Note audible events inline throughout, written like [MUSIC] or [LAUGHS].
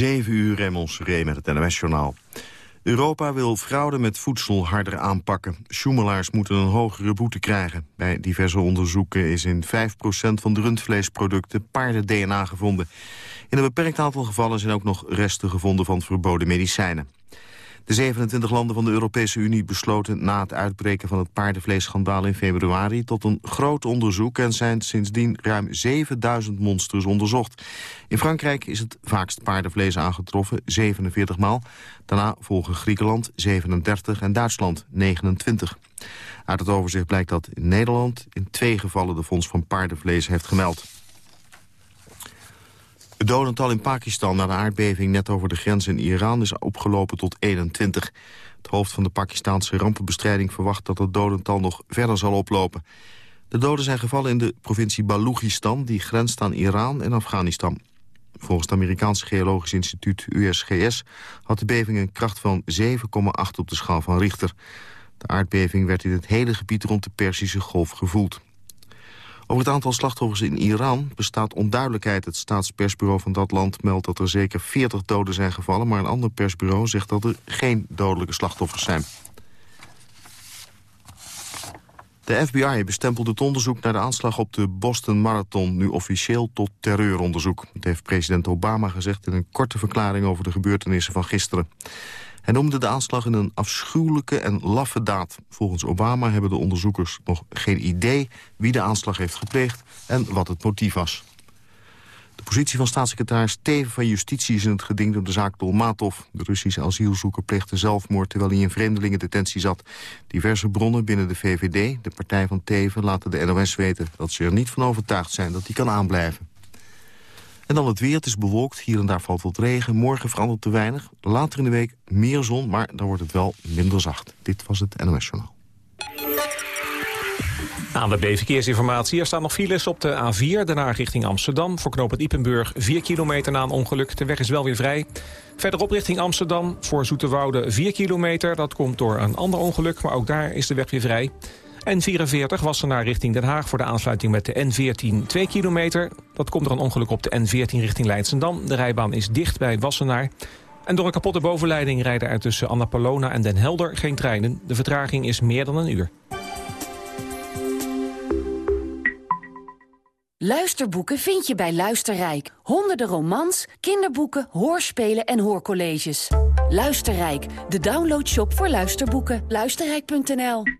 7 uur Raymond Seré met het NOS-journaal. Europa wil fraude met voedsel harder aanpakken. Sjoemelaars moeten een hogere boete krijgen. Bij diverse onderzoeken is in 5% van de rundvleesproducten paarden-DNA gevonden. In een beperkt aantal gevallen zijn ook nog resten gevonden van verboden medicijnen. De 27 landen van de Europese Unie besloten na het uitbreken van het paardenvleesschandaal in februari tot een groot onderzoek en zijn sindsdien ruim 7000 monsters onderzocht. In Frankrijk is het vaakst paardenvlees aangetroffen, 47 maal. Daarna volgen Griekenland 37 en Duitsland 29. Uit het overzicht blijkt dat in Nederland in twee gevallen de fonds van paardenvlees heeft gemeld. Het dodental in Pakistan na de aardbeving net over de grens in Iran is opgelopen tot 21. Het hoofd van de Pakistanse rampenbestrijding verwacht dat het dodental nog verder zal oplopen. De doden zijn gevallen in de provincie Balochistan, die grenst aan Iran en Afghanistan. Volgens het Amerikaanse Geologisch Instituut USGS had de beving een kracht van 7,8 op de schaal van Richter. De aardbeving werd in het hele gebied rond de Perzische Golf gevoeld. Over het aantal slachtoffers in Iran bestaat onduidelijkheid. Het staatspersbureau van dat land meldt dat er zeker 40 doden zijn gevallen... maar een ander persbureau zegt dat er geen dodelijke slachtoffers zijn. De FBI bestempelt het onderzoek naar de aanslag op de Boston Marathon... nu officieel tot terreuronderzoek. Dat heeft president Obama gezegd in een korte verklaring... over de gebeurtenissen van gisteren. Hij noemde de aanslag in een afschuwelijke en laffe daad. Volgens Obama hebben de onderzoekers nog geen idee wie de aanslag heeft gepleegd en wat het motief was. De positie van staatssecretaris Teven van Justitie is in het geding door de zaak Dolmatov. De Russische asielzoeker pleegde zelfmoord terwijl hij in vreemdelingendetentie zat. Diverse bronnen binnen de VVD, de partij van Teven, laten de NOS weten dat ze er niet van overtuigd zijn dat hij kan aanblijven. En dan het weer. Het is bewolkt. Hier en daar valt wat regen. Morgen verandert te weinig. Later in de week meer zon, maar dan wordt het wel minder zacht. Dit was het NOS Journaal. Aan de B-verkeersinformatie. Er staan nog files op de A4, daarna richting Amsterdam. Voor knooppunt Ippenburg 4 kilometer na een ongeluk. De weg is wel weer vrij. Verderop richting Amsterdam voor Zoeterwoude 4 kilometer. Dat komt door een ander ongeluk, maar ook daar is de weg weer vrij. N44 was er naar richting Den Haag voor de aansluiting met de N14 2 kilometer. Dat komt door een ongeluk op de N14 richting Leidsendam. De rijbaan is dicht bij Wassenaar. En door een kapotte bovenleiding rijden er tussen Annapolona en Den Helder geen treinen. De vertraging is meer dan een uur. Luisterboeken vind je bij Luisterrijk. Honderden romans, kinderboeken, hoorspelen en hoorcolleges. Luisterrijk, de downloadshop voor luisterboeken. Luisterrijk.nl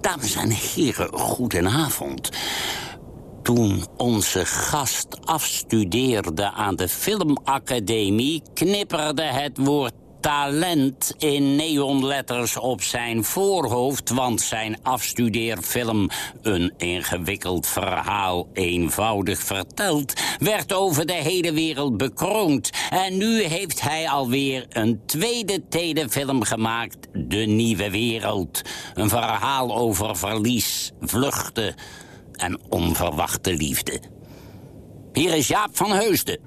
Dames en heren, goedenavond. Toen onze gast afstudeerde aan de Filmacademie... knipperde het woord talent in neonletters op zijn voorhoofd... want zijn afstudeerfilm, een ingewikkeld verhaal eenvoudig verteld... werd over de hele wereld bekroond. En nu heeft hij alweer een tweede telefilm gemaakt, De Nieuwe Wereld. Een verhaal over verlies, vluchten en onverwachte liefde. Hier is Jaap van Heusden.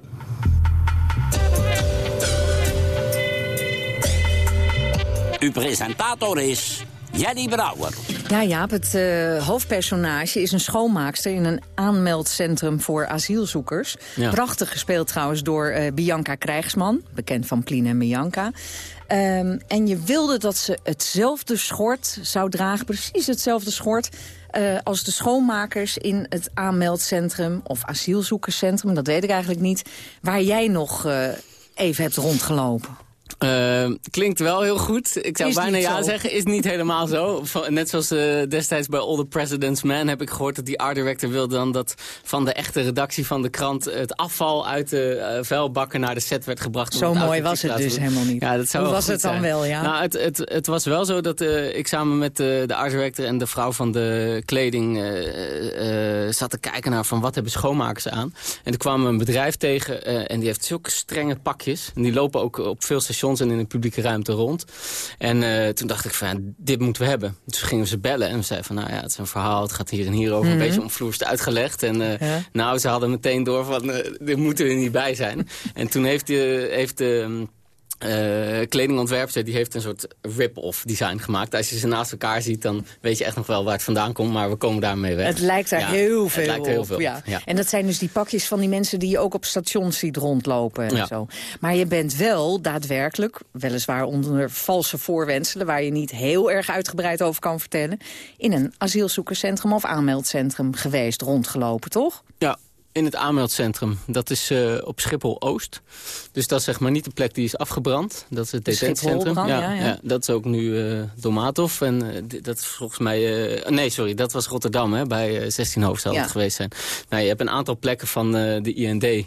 Uw presentator is Jenny Brouwer. Ja, Jaap, het uh, hoofdpersonage is een schoonmaakster... in een aanmeldcentrum voor asielzoekers. Ja. Prachtig gespeeld trouwens door uh, Bianca Krijgsman. Bekend van Plien en Bianca. Um, en je wilde dat ze hetzelfde schort zou dragen. Precies hetzelfde schort. Uh, als de schoonmakers in het aanmeldcentrum of asielzoekerscentrum. Dat weet ik eigenlijk niet. Waar jij nog even hebt rondgelopen. Uh, klinkt wel heel goed. Ik zou Is bijna ja zo. zeggen. Is niet helemaal zo. Net zoals eh, destijds bij All the President's Man heb ik gehoord dat die art director wilde dan dat van de echte redactie van de krant het afval uit de eh, vuilbakken naar de set werd gebracht. Zo mooi was het dus helemaal niet. Ja, dat zou Hoe was het dan zijn. wel, ja? Nou, het, het, het was wel zo dat eh, ik samen met de, de art director en de vrouw van de kleding zat te kijken naar van wat hebben schoonmakers aan. En toen kwam een bedrijf tegen en die heeft zulke strenge pakjes. En die lopen ook op veel stations en in de publieke ruimte rond. En eh, toen dacht ik van, ja, dit moeten we hebben. Dus gingen we ze bellen en we zeiden van, nou ja, het is een verhaal. Het gaat hier en hier over. Mhm. Een beetje omvloerst uitgelegd. En eh, Ja. nou, ze hadden meteen door van, eh dit moeten er niet bij zijn. [LAUGHS] en toen heeft de... Heeft de eh, kledingontwerper die heeft een soort rip-off design gemaakt. Als je ze naast elkaar ziet, dan weet je echt nog wel waar het vandaan komt. Maar we komen daarmee weg. Het lijkt daar Ja, heel het veel lijkt heel op. veel ja. En dat zijn dus die pakjes van die mensen die je ook op stations ziet rondlopen en Ja. zo. Maar je bent wel daadwerkelijk, weliswaar onder valse voorwenselen... waar je niet heel erg uitgebreid over kan vertellen... in een asielzoekerscentrum of aanmeldcentrum geweest, rondgelopen, toch? Ja, in het aanmeldcentrum. Dat is eh, op Schiphol-Oost. Dus dat is zeg maar niet de plek die is afgebrand. Dat is het detentiecentrum. Ja, ja. dat is ook nu eh Domatov. En eh, dat is volgens mij... nee, sorry, dat was Rotterdam. Hè, bij eh, 16 hoofd zou Ja. het geweest zijn. Nou, je hebt een aantal plekken van de IND...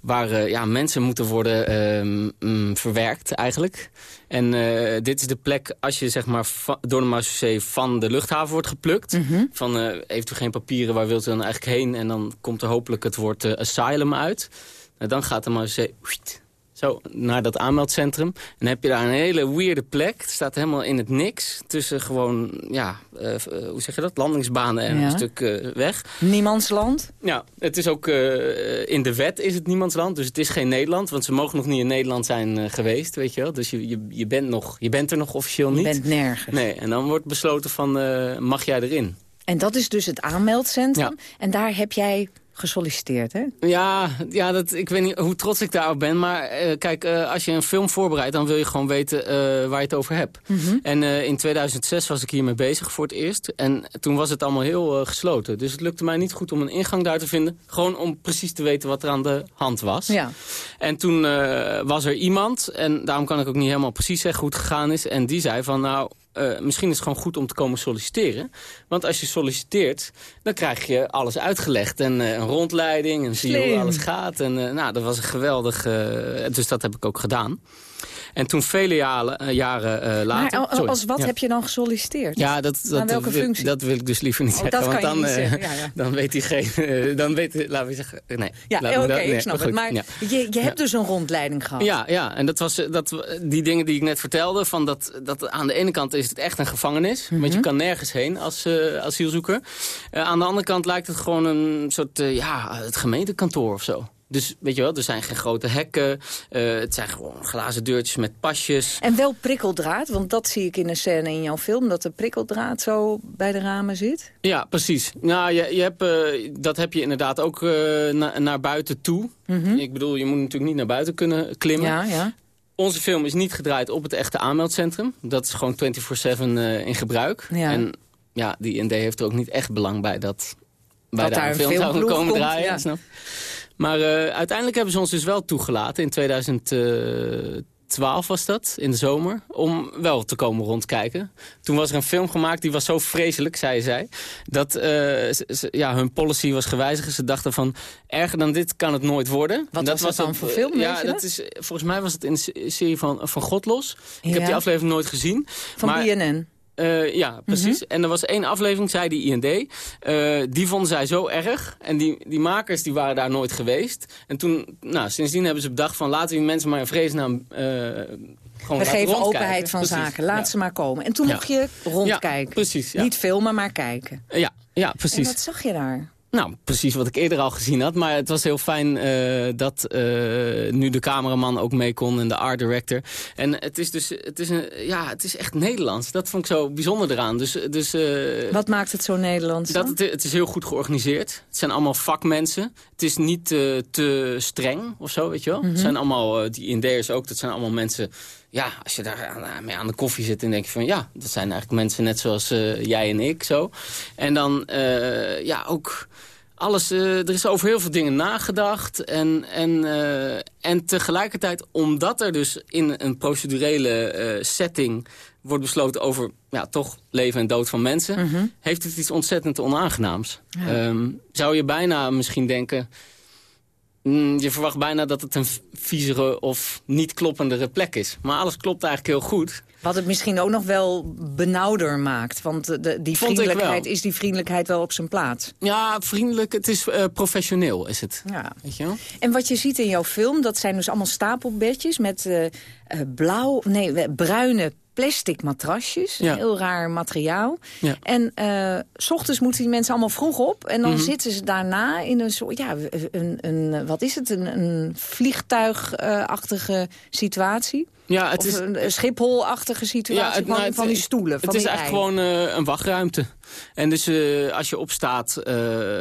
waar ja, mensen moeten worden ehm, mm, verwerkt eigenlijk. En eh, dit is de plek als je zeg maar door de marechaussee van de luchthaven wordt geplukt. Mhm. Van eh, heeft u geen papieren, waar wilt u dan eigenlijk heen? En dan komt er hopelijk het woord eh, asylum uit. Nou, dan gaat de wiet, zo naar dat aanmeldcentrum. En dan heb je daar een hele weirde plek. Het staat helemaal in het niks. Tussen gewoon, ja, eh, eh, hoe zeg je dat? Landingsbanen en Ja. een stuk eh, weg. Niemandsland? Ja, het is ook in de wet is het niemandsland, dus het is geen Nederland. Want ze mogen nog niet in Nederland zijn geweest, weet je wel. Dus je, je, je, bent nog, je bent er nog officieel Je niet. bent nergens. Nee, en dan wordt besloten van, mag jij erin? En dat is dus het aanmeldcentrum. En daar heb jij gesolliciteerd, hè? Ja, ja dat, ik weet niet hoe trots ik daarop ben. Maar eh, kijk, eh, als je een film voorbereidt... dan wil je gewoon weten eh, waar je het over hebt. Mhm. En in 2006 was ik hiermee bezig voor het eerst. En toen was het allemaal heel gesloten. Dus het lukte mij niet goed om een ingang daar te vinden. Gewoon om precies te weten wat er aan de hand was. Ja. En toen was er iemand, en daarom kan ik ook niet helemaal precies zeggen hoe het gegaan is. En die zei van, nou, eh, misschien is het gewoon goed om te komen solliciteren. Want als je solliciteert, dan krijg je alles uitgelegd. En eh, een rondleiding, en zie je hoe alles gaat. En eh, nou, dat was een geweldig, dus dat heb ik ook gedaan. En toen vele jaren, eh, jaren eh, later... Maar als wat ja. heb je dan gesolliciteerd? Ja, dat, dat, Aan welke wil, functie? dat wil ik dus liever niet Oh, zeggen. want dan, niet eh, zeggen, ja, ja. [LAUGHS] dan weet diegene... dan weet, laten we zeggen... Nee, Ja, oké, nee, ik snap het. Maar je, je hebt dus een rondleiding gehad. Ja, ja, en dat was eh, dat, die dingen die ik net vertelde. Van dat, dat aan de ene kant is het echt een gevangenis. Want je kan nergens heen als eh, asielzoeker. Eh, aan de andere kant lijkt het gewoon een soort, eh, ja, het gemeentekantoor of zo. Dus weet je wel, er zijn geen grote hekken. eh, het zijn gewoon glazen deurtjes met pasjes. En wel prikkeldraad, want dat zie ik in een scène in jouw film... dat de prikkeldraad zo bij de ramen zit. Ja, precies. Nou, je, je hebt, eh, dat heb je inderdaad ook eh, na- naar buiten toe. Ik bedoel, je moet natuurlijk niet naar buiten kunnen klimmen. Ja, ja. Onze film is niet gedraaid op het echte aanmeldcentrum. Dat is gewoon 24-7 eh, in gebruik. Ja. En ja, die IND heeft er ook niet echt belang bij dat, bij Dat daar daar een film zou komen komt, draaien. ja. Maar eh, uiteindelijk hebben ze ons dus wel toegelaten in 2012 was dat, in de zomer, om wel te komen rondkijken. Toen was er een film gemaakt, die was zo vreselijk, zei zij, dat eh, ze- ja, hun policy was gewijzigd. Ze dachten van, erger dan dit kan het nooit worden. Wat En was dat dan voor eh, film, Ja, dat dat? is, volgens mij was het in de se- serie van, van Godlos. Ik Ja. heb die aflevering nooit gezien. Van maar, BNN. Eh, ja, precies. En er was één aflevering, zei die IND. eh, die vonden zij zo erg. En die, die makers die waren daar nooit geweest. En toen, nou, sindsdien hebben ze bedacht van... laten we die mensen maar in vredesnaam eh gewoon We laten geven openheid van Precies, zaken. Laat ja. ze maar komen. En toen Ja. mocht je rondkijken. Ja, precies. Niet filmen, maar kijken. Ja, ja, En precies. wat zag je daar? Nou, precies wat ik eerder al gezien had. Maar het was heel fijn uh, dat uh, nu de cameraman ook mee kon en de art director. En het is dus, het is, een, ja, het is echt Nederlands. Dat vond ik zo bijzonder eraan. Dus, dus, uh, wat maakt het zo Nederlands dat het, het, is heel goed georganiseerd. Het zijn allemaal vakmensen. Het is niet te streng of zo, weet je wel. Mm -hmm. Het zijn allemaal, die Indeers ook, dat zijn allemaal mensen ja, als je daar aan, mee aan de koffie zit, dan denk je van ja, dat zijn eigenlijk mensen net zoals uh, jij en ik zo. En dan uh, ja, ook alles, uh, er is over heel veel dingen nagedacht. En, en, en tegelijkertijd, omdat er dus in een procedurele setting wordt besloten over ja, toch leven en dood van mensen, mm -hmm. heeft het iets ontzettend onaangenaams. Ja. Um, zou je bijna misschien denken, je verwacht bijna dat het een viezere of niet kloppendere plek is. Maar alles klopt eigenlijk heel goed. Wat het misschien ook nog wel benauwder maakt. Want de, die vriendelijkheid, is die vriendelijkheid wel op zijn plaats? Ja, vriendelijk. Het is uh, professioneel, is het. Ja. Weet je wel? En wat je ziet in jouw film, dat zijn dus allemaal stapelbedjes... met uh, blauw, nee, bruine plastic matrasjes. Ja. Heel raar materiaal. Ja. En uh, s ochtends moeten die mensen allemaal vroeg op. En dan mm -hmm. zitten ze daarna in een soort, ja, een, een wat is het? Een, een vliegtuigachtige situatie. Ja, het of is een Schiphol-achtige situatie ja, het, van, nou, het, van, die stoelen. Het is echt gewoon uh, een wachtruimte. En dus uh, als je opstaat,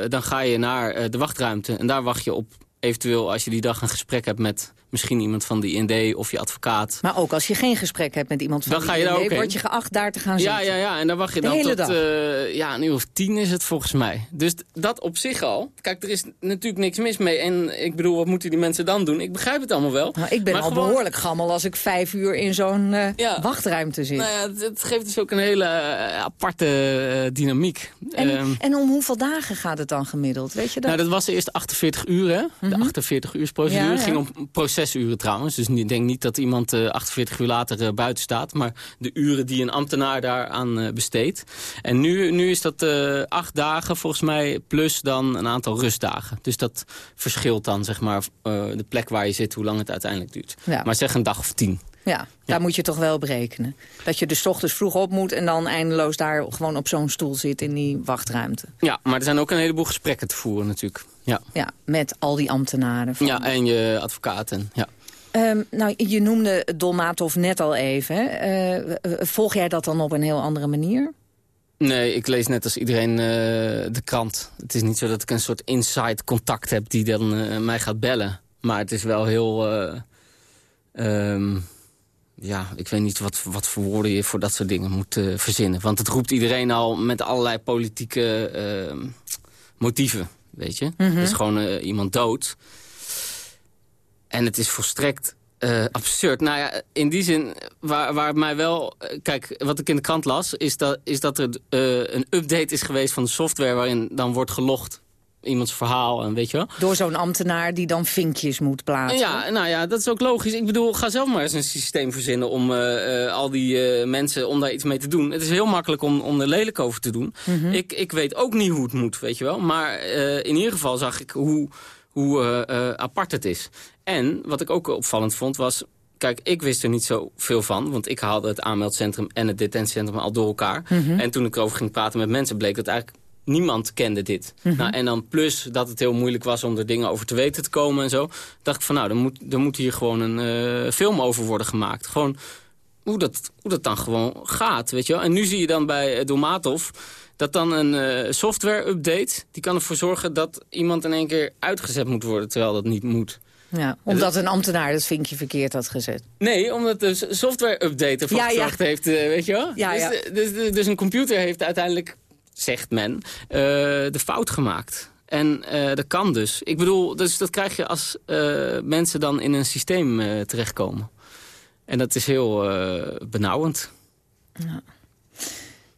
dan ga je naar de wachtruimte. En daar wacht je op eventueel als je die dag een gesprek hebt met misschien iemand van de IND of je advocaat. Maar ook als je geen gesprek hebt met iemand van dan de ga je ook word je geacht daar te gaan ja, zitten. Ja, ja, en dan wacht je de dan tot. Uh, ja, een uur of tien is het volgens mij. Dus dat op zich al. Kijk, er is natuurlijk niks mis mee. En ik bedoel, wat moeten die mensen dan doen? Ik begrijp het allemaal wel. Nou, ik ben maar al gewoon... behoorlijk gammel als ik vijf uur in zo'n uh, ja. wachtruimte zit. Nou ja, het, het, geeft dus ook een hele uh, aparte dynamiek. En, um, en, om hoeveel dagen gaat het dan gemiddeld? Weet je dat? Nou, dat was eerst 48 uur, hè? Mm -hmm. De 48 uur procedure. Ja, ja. ging om procesuren trouwens. Dus ik denk niet dat iemand uh, 48 uur later uh, buiten staat. Maar de uren die een ambtenaar daaraan uh, besteedt. En nu, nu is dat acht dagen volgens mij. Plus dan een aantal rustdagen. Dus dat verschilt dan zeg maar de plek waar je zit. Hoe lang het uiteindelijk duurt. Ja. Maar zeg een dag of tien. Ja, daar ja. moet je toch wel berekenen. Dat je dus ochtends vroeg op moet en dan eindeloos daar gewoon op zo'n stoel zit in die wachtruimte. Ja, maar er zijn ook een heleboel gesprekken te voeren natuurlijk. Ja, ja met al die ambtenaren. Van... Ja, en je advocaten, ja. Um, nou, je noemde Dolmatov net al even. Uh, volg jij dat dan op een heel andere manier? Nee, ik lees net als iedereen uh, de krant. Het is niet zo dat ik een soort inside contact heb die dan uh, mij gaat bellen. Maar het is wel heel... Um, ja, ik weet niet wat, wat voor woorden je voor dat soort dingen moet verzinnen. Want het roept iedereen al met allerlei politieke ehm, motieven, weet je. Mhm. Het is gewoon iemand dood... En het is volstrekt uh, absurd. Nou ja, in die zin, waar, waar mij wel... Kijk, wat ik in de krant las, is dat, is dat er een update is geweest van de software... waarin dan wordt gelogd iemands verhaal en weet je wel. Door zo'n ambtenaar die dan vinkjes moet plaatsen. Ja, nou ja, dat is ook logisch. Ik bedoel, ga zelf maar eens een systeem verzinnen om uh, uh, al die uh, mensen, om daar iets mee te doen. Het is heel makkelijk om, om er lelijk over te doen. Mhm. Mm -hmm. ik, ik weet ook niet hoe het moet, weet je wel. Maar in ieder geval zag ik hoe hoe apart het is. En wat ik ook opvallend vond was... Kijk, ik wist er niet zoveel van, want ik haalde het aanmeldcentrum en het detentiecentrum al door elkaar. Mhm. Mm -hmm. En toen ik erover ging praten met mensen, bleek dat eigenlijk niemand kende dit. Mhm. Mm -hmm. nou, en dan plus dat het heel moeilijk was om er dingen over te weten te komen en zo. dacht ik van nou, er moet, er moet hier gewoon een uh, film over worden gemaakt. Gewoon hoe dat, hoe dat dan gewoon gaat, weet je wel. En nu zie je dan bij Domatov dat dan een uh, software-update... die kan ervoor zorgen dat iemand in één keer uitgezet moet worden... terwijl dat niet moet. Ja, omdat een ambtenaar dat vinkje verkeerd had gezet. Nee, omdat de software-update ervoor ja, gezorgd ja. heeft, weet je wel? Ja. Dus, dus, dus, een computer heeft uiteindelijk, zegt men, uh, de fout gemaakt. En dat kan dus. Ik bedoel, dus dat krijg je als mensen dan in een systeem terechtkomen. En dat is heel benauwend. Ja.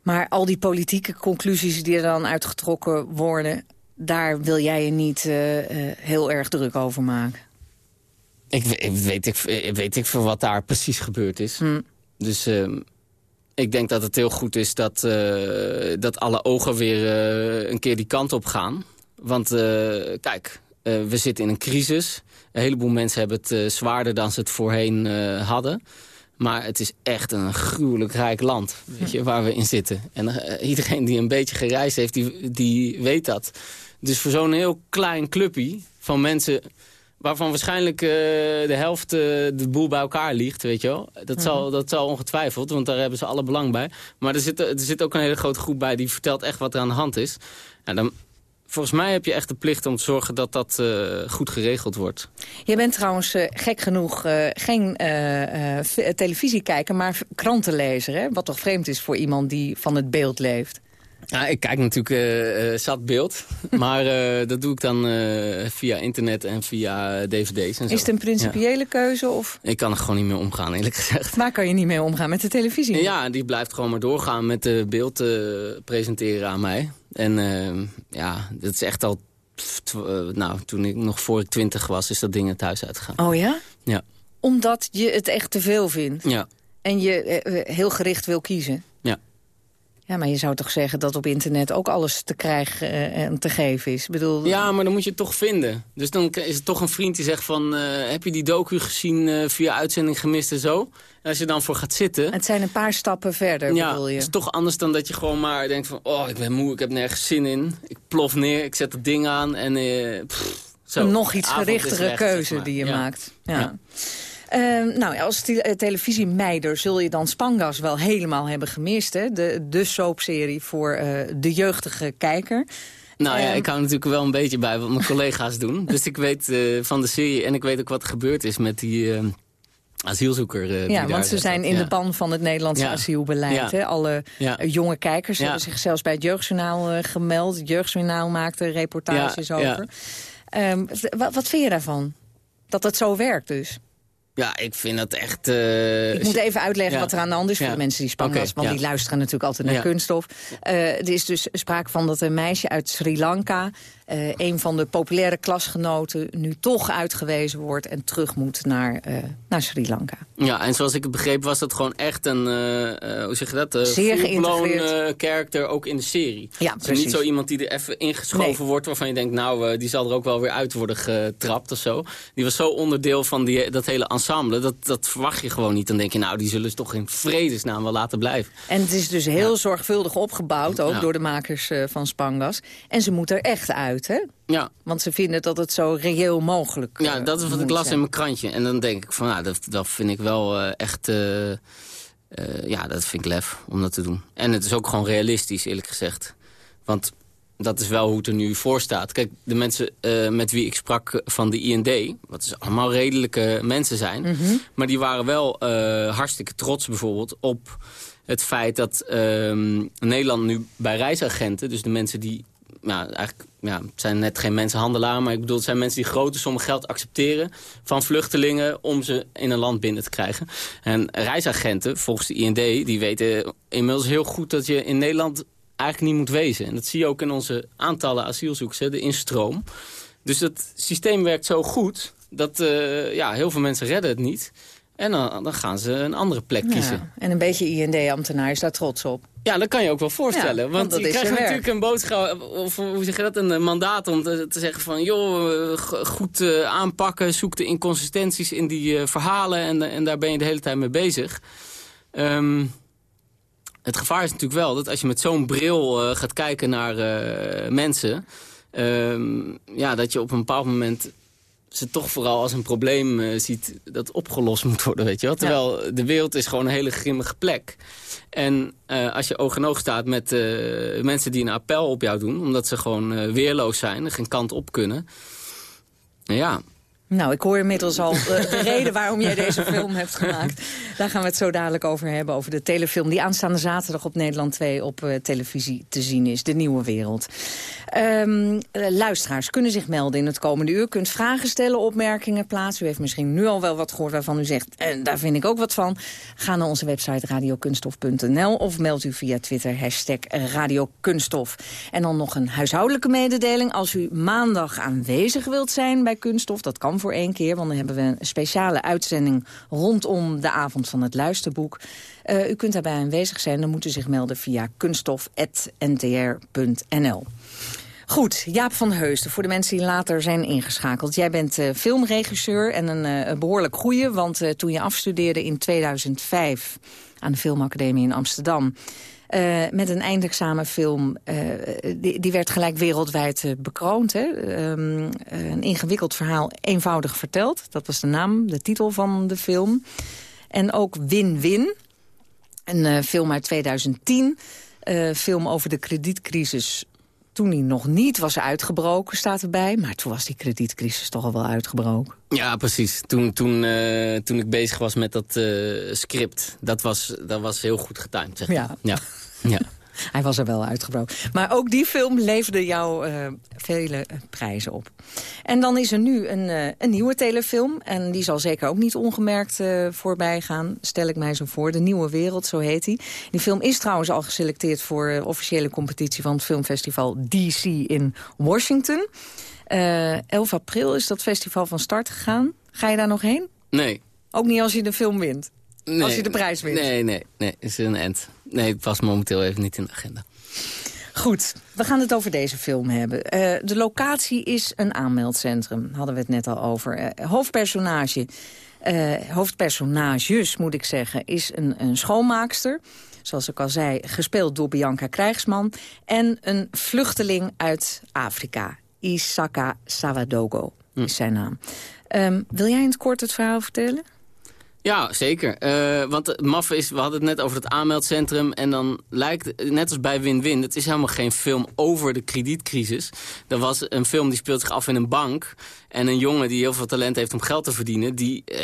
Maar al die politieke conclusies die er dan uitgetrokken worden... daar wil jij je niet heel erg druk over maken? Ik, ik weet, ik, weet ik voor wat daar precies gebeurd is. Hm. Dus uh, ik denk dat het heel goed is dat, dat alle ogen weer een keer die kant op gaan. Want kijk, we zitten in een crisis. Een heleboel mensen hebben het zwaarder dan ze het voorheen hadden. Maar het is echt een gruwelijk rijk land weet je, waar we in zitten. En iedereen die een beetje gereisd heeft, die, die weet dat. Dus voor zo'n heel klein clubje van mensen waarvan waarschijnlijk uh, de helft uh, de boel bij elkaar ligt, weet je wel. Dat, zal, mhm. dat zal ongetwijfeld, want daar hebben ze alle belang bij. Maar er zit, er zit ook een hele grote groep bij die vertelt echt wat er aan de hand is. Ja, dan, volgens mij heb je echt de plicht om te zorgen dat dat uh, goed geregeld wordt. Je bent trouwens gek genoeg geen televisiekijker, maar krantenlezer. Hè? Wat toch vreemd is voor iemand die van het beeld leeft. Ja, ik kijk natuurlijk uh, uh, zat beeld. [LAUGHS] maar uh, dat doe ik dan via internet en via dvd's en zo. Is het een principiële keuze? Of? Ik kan er gewoon niet mee omgaan, eerlijk gezegd. Waar kan je niet mee omgaan? Met de televisie? Ja, die blijft gewoon maar doorgaan met de beeld presenteren aan mij. En ja, dat is echt al... nou, toen ik nog voor ik twintig was, is dat ding het huis uitgegaan. Oh ja? Ja. Omdat je het echt te veel vindt? Ja. En je heel gericht wil kiezen? Ja. Maar je zou toch zeggen dat op internet ook alles te krijgen uh, en te geven is? Ik bedoel... Ja, maar dan moet je het toch vinden. Dus dan is het toch een vriend die zegt van... Uh, heb je die docu gezien uh, via uitzending gemist en zo? En als je dan voor gaat zitten... Het zijn een paar stappen verder, ja, bedoel je? het is toch anders dan dat je gewoon maar denkt van... oh, ik ben moe, ik heb nergens zin in. Ik plof neer, ik zet het ding aan en... Pff, zo, een nog iets gerichtere keuze die je ja. maakt. ja. ja. Uh, nou, als te televisiemeider zul je dan Spangas wel helemaal hebben gemist. Hè? De, de soapserie voor uh, de jeugdige kijker. Nou ja, ik hou natuurlijk wel een beetje bij wat mijn collega's doen. Dus ik weet uh, van de serie en ik weet ook wat er gebeurd is met die asielzoeker. ja, want ze zijn in ja. de ban van het Nederlandse ja. asielbeleid. Hè? Alle jonge kijkers hebben zich zelfs bij het Jeugdjournaal gemeld. Het Jeugdjournaal maakte reportages over. Um, wat, wat vind je daarvan? Dat het zo werkt dus? Ja, ik vind dat echt... Uh, ik moet even uitleggen ja. wat er aan de hand is voor de mensen die spannend okay, want die luisteren natuurlijk altijd naar kunststof. Uh, er is dus sprake van dat een meisje uit Sri Lanka uh, een van de populaire klasgenoten nu toch uitgewezen wordt... en terug moet naar, uh, naar Sri Lanka. Ja, en zoals ik het begreep was dat gewoon echt een, uh, hoe zeg je dat? Zeer geïntegreerd. character ook in de serie. Ja, dus precies. niet zo iemand die er even ingeschoven nee. wordt... waarvan je denkt, nou, die zal er ook wel weer uit worden getrapt of zo. Die was zo onderdeel van die, dat hele ensemble. Dat, dat verwacht je gewoon niet. Dan denk je, nou, die zullen ze toch in vredesnaam wel laten blijven. En het is dus heel ja. zorgvuldig opgebouwd, ook ja. door de makers van Spangas. En ze moet er echt uit. Hè? Ja. Want ze vinden dat het zo reëel mogelijk Ja, dat is wat ik las zijn. in mijn krantje. En dan denk ik van, nou, dat, dat vind ik wel uh, echt... Uh, uh, ja, dat vind ik lef om dat te doen. En het is ook gewoon realistisch, eerlijk gezegd. Want dat is wel hoe het er nu voor staat. Kijk, de mensen met wie ik sprak van de IND... wat dus allemaal redelijke mensen zijn... Mm -hmm. maar die waren wel hartstikke trots bijvoorbeeld op het feit dat ehm, Nederland nu bij reisagenten... dus de mensen die ja, eigenlijk ja, het zijn net geen mensenhandelaar, maar ik bedoel, het zijn mensen die grote sommen geld accepteren van vluchtelingen om ze in een land binnen te krijgen. En reisagenten, volgens de IND, die weten inmiddels heel goed dat je in Nederland eigenlijk niet moet wezen. En dat zie je ook in onze aantallen asielzoekers, de instroom. Dus dat systeem werkt zo goed dat uh, ja, heel veel mensen redden het niet. En dan, dan gaan ze een andere plek ja, kiezen. En een beetje IND-ambtenaar is daar trots op. Ja, dat kan je ook wel voorstellen. Ja, want, want je krijgt natuurlijk een boodschap, of hoe zeg je dat, een mandaat om te, te zeggen van... joh, goed uh, aanpakken, zoek de inconsistenties in die uh, verhalen... En, en daar ben je de hele tijd mee bezig. Um, het gevaar is natuurlijk wel dat als je met zo'n bril uh, gaat kijken naar mensen... Um, ja, dat je op een bepaald moment ze toch vooral als een probleem uh, ziet dat opgelost moet worden, weet je wel. Terwijl ja. de wereld is gewoon een hele grimmige plek. En uh, als je oog in oog staat met uh, mensen die een appel op jou doen... omdat ze gewoon weerloos zijn en geen kant op kunnen... ja, nou, ik hoor inmiddels al de reden waarom jij deze film hebt gemaakt. Daar gaan we het zo dadelijk over hebben, over de telefilm... die aanstaande zaterdag op Nederland 2 op uh, televisie te zien is. De Nieuwe Wereld. Um, luisteraars kunnen zich melden in het komende uur. Kunt vragen stellen, opmerkingen plaatsen. U heeft misschien nu al wel wat gehoord waarvan u zegt... en daar vind ik ook wat van. Ga naar onze website radiokunstof.nl... of meld u via Twitter hashtag radiokunststof. En dan nog een huishoudelijke mededeling. Als u maandag aanwezig wilt zijn bij Kunststof... dat kan voor één keer, want dan hebben we een speciale uitzending... rondom de avond van het luisterboek. Uh, u kunt daarbij aanwezig zijn, dan moet u zich melden via kunststof.ntr.nl. Goed, Jaap van Heusden, voor de mensen die later zijn ingeschakeld. Jij bent uh, filmregisseur en een uh, behoorlijk goeie... want toen je afstudeerde in 2005 aan de Filmacademie in Amsterdam... Uh, met een eindexamenfilm. Uh, die, die, werd gelijk wereldwijd uh, bekroond. Hè? Um, een ingewikkeld verhaal, eenvoudig verteld. Dat was de naam, de titel van de film. En ook Win-Win. Een film uit 2010. film over de kredietcrisis toen hij nog niet was uitgebroken, staat erbij. Maar toen was die kredietcrisis toch al wel uitgebroken. Ja, precies. Toen, toen, uh, toen ik bezig was met dat uh, script, dat was, dat was heel goed getimed. Zeg ja. ja. ja. [LAUGHS] Hij was er wel uitgebroken. Maar ook die film leverde jou uh, vele prijzen op. En dan is er nu een, uh, een nieuwe telefilm. En die zal zeker ook niet ongemerkt uh, voorbij gaan. Stel ik mij zo voor. De Nieuwe Wereld, zo heet hij. Die film is trouwens al geselecteerd voor de officiële competitie... van het filmfestival DC in Washington. 11 april is dat festival van start gegaan. Ga je daar nog heen? Nee. Ook niet als je de film wint? Nee, als je de prijs wint? Nee, nee, nee. is een end. Nee, het was momenteel even niet in de agenda. Goed, we gaan het over deze film hebben. Uh, de locatie is een aanmeldcentrum, hadden we het net al over. Uh, hoofdpersonage, uh, hoofdpersonages moet ik zeggen, is een, een schoonmaakster. Zoals ik al zei, gespeeld door Bianca Krijgsman. En een vluchteling uit Afrika, Isaka Sawadogo hm. is zijn naam. Um, wil jij in het kort het verhaal vertellen? Ja, zeker. Uh, want het maffe is, we hadden het net over het aanmeldcentrum... en dan lijkt, het, net als bij Win-Win, het is helemaal geen film over de kredietcrisis. Dat was een film die speelt zich af in een bank... en een jongen die heel veel talent heeft om geld te verdienen... die, uh,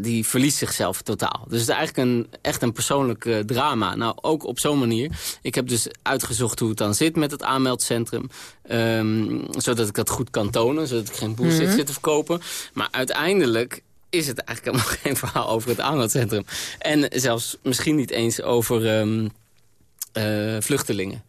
die verliest zichzelf totaal. Dus het is eigenlijk een, echt een persoonlijk uh, drama. Nou, ook op zo'n manier. Ik heb dus uitgezocht hoe het dan zit met het aanmeldcentrum... Um, zodat ik dat goed kan tonen, zodat ik geen bullshit mm -hmm. zit te verkopen. Maar uiteindelijk is het eigenlijk helemaal [LAUGHS] geen verhaal over het aanmeldcentrum. En zelfs misschien niet eens over um, uh, vluchtelingen.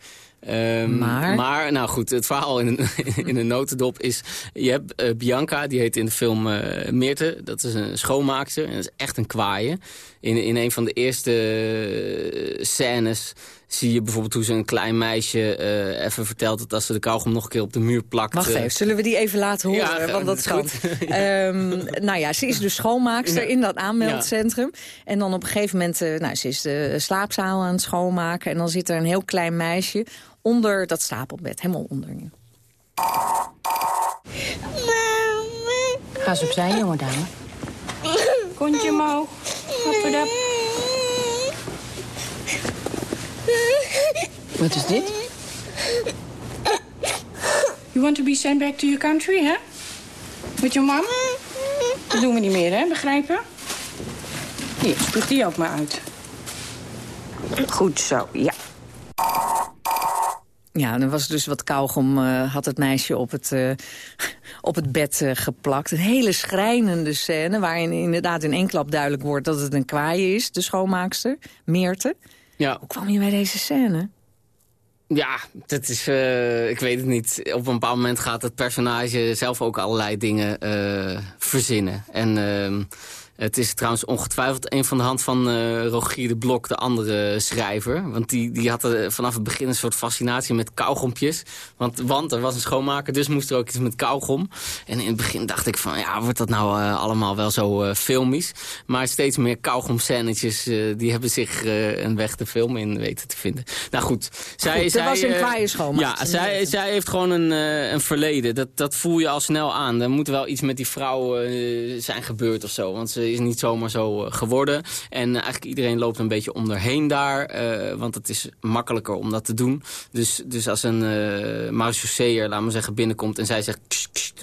Um, maar? maar, nou goed, het verhaal in een, [LAUGHS] in een notendop is... Je hebt uh, Bianca, die heet in de film uh, Meerte. Dat is een schoonmaakster en dat is echt een kwaaie. In, in een van de eerste scènes zie je bijvoorbeeld hoe ze een klein meisje uh, even vertelt... dat als ze de kauwgom nog een keer op de muur plakt... Wacht even, zullen we die even laten horen? Ja, want dat is goed. um, nou ja, ze is dus schoonmaakster ja. in dat aanmeldcentrum. Ja. En dan op een gegeven moment, uh, nou, ze is de slaapzaal aan het schoonmaken... en dan zit er een heel klein meisje onder dat stapelbed, helemaal onder je. Ga eens opzij, jonge dame. Kontje omhoog. Hopperdap. Wat is dit? You want to be sent back to your country, hè? With your mom? Dat doen we niet meer, hè? Begrijpen? Hier, spuug die ook maar uit. Goed zo, ja. Ja, er was dus wat kauwgom, uh, had het meisje op het, uh, op het bed uh, geplakt. Een hele schrijnende scène, waarin inderdaad in één klap duidelijk wordt... dat het een kwaaie is, de schoonmaakster, Meerte. Ja. Hoe kwam je bij deze scène? Ja, dat is, uh, ik weet het niet. Op een bepaald moment gaat het personage zelf ook allerlei dingen uh, verzinnen. En uh, het is trouwens ongetwijfeld een van de hand van uh, Rogier de Blok, de andere schrijver. Want die, die had er vanaf het begin een soort fascinatie met kauwgompjes. Want, want er was een schoonmaker, dus moest er ook iets met kauwgom. En in het begin dacht ik van, ja, wordt dat nou uh, allemaal wel zo uh, filmisch? Maar steeds meer kauwgomscènetjes, die hebben zich een weg de film in weten te vinden. Nou goed. Zij, goed, zij, was een kwaaie schoonmaker. Ja, zij, zij heeft gewoon een, een verleden. Dat, dat voel je al snel aan. Er moet wel iets met die vrouw zijn gebeurd of zo. Want ze is niet zomaar zo geworden. En eigenlijk iedereen loopt een beetje onderheen daar. Uh, want het is makkelijker om dat te doen. Dus, dus als een uh, marechausseer, laat maar zeggen, binnenkomt... en zij zegt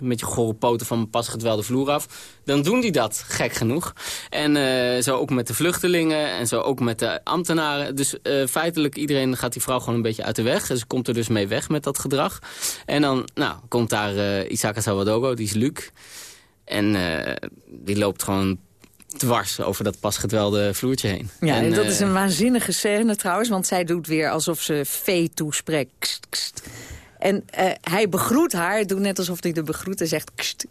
met je gore poten van mijn pas gedwelde vloer af... dan doen die dat, gek genoeg. En uh, zo ook met de vluchtelingen en zo ook met de ambtenaren. Dus feitelijk, iedereen gaat die vrouw gewoon een beetje uit de weg. Ze komt er dus mee weg met dat gedrag. En dan nou, komt daar Isaka Sawadogo, die is Luc... En die loopt gewoon dwars over dat pas gedwelde vloertje heen. Ja, en, en dat uh, is een waanzinnige scène trouwens, want zij doet weer alsof ze vee toespreekt. Kst, kst. En uh, hij begroet haar, doet net alsof hij de begroet en zegt... Kst.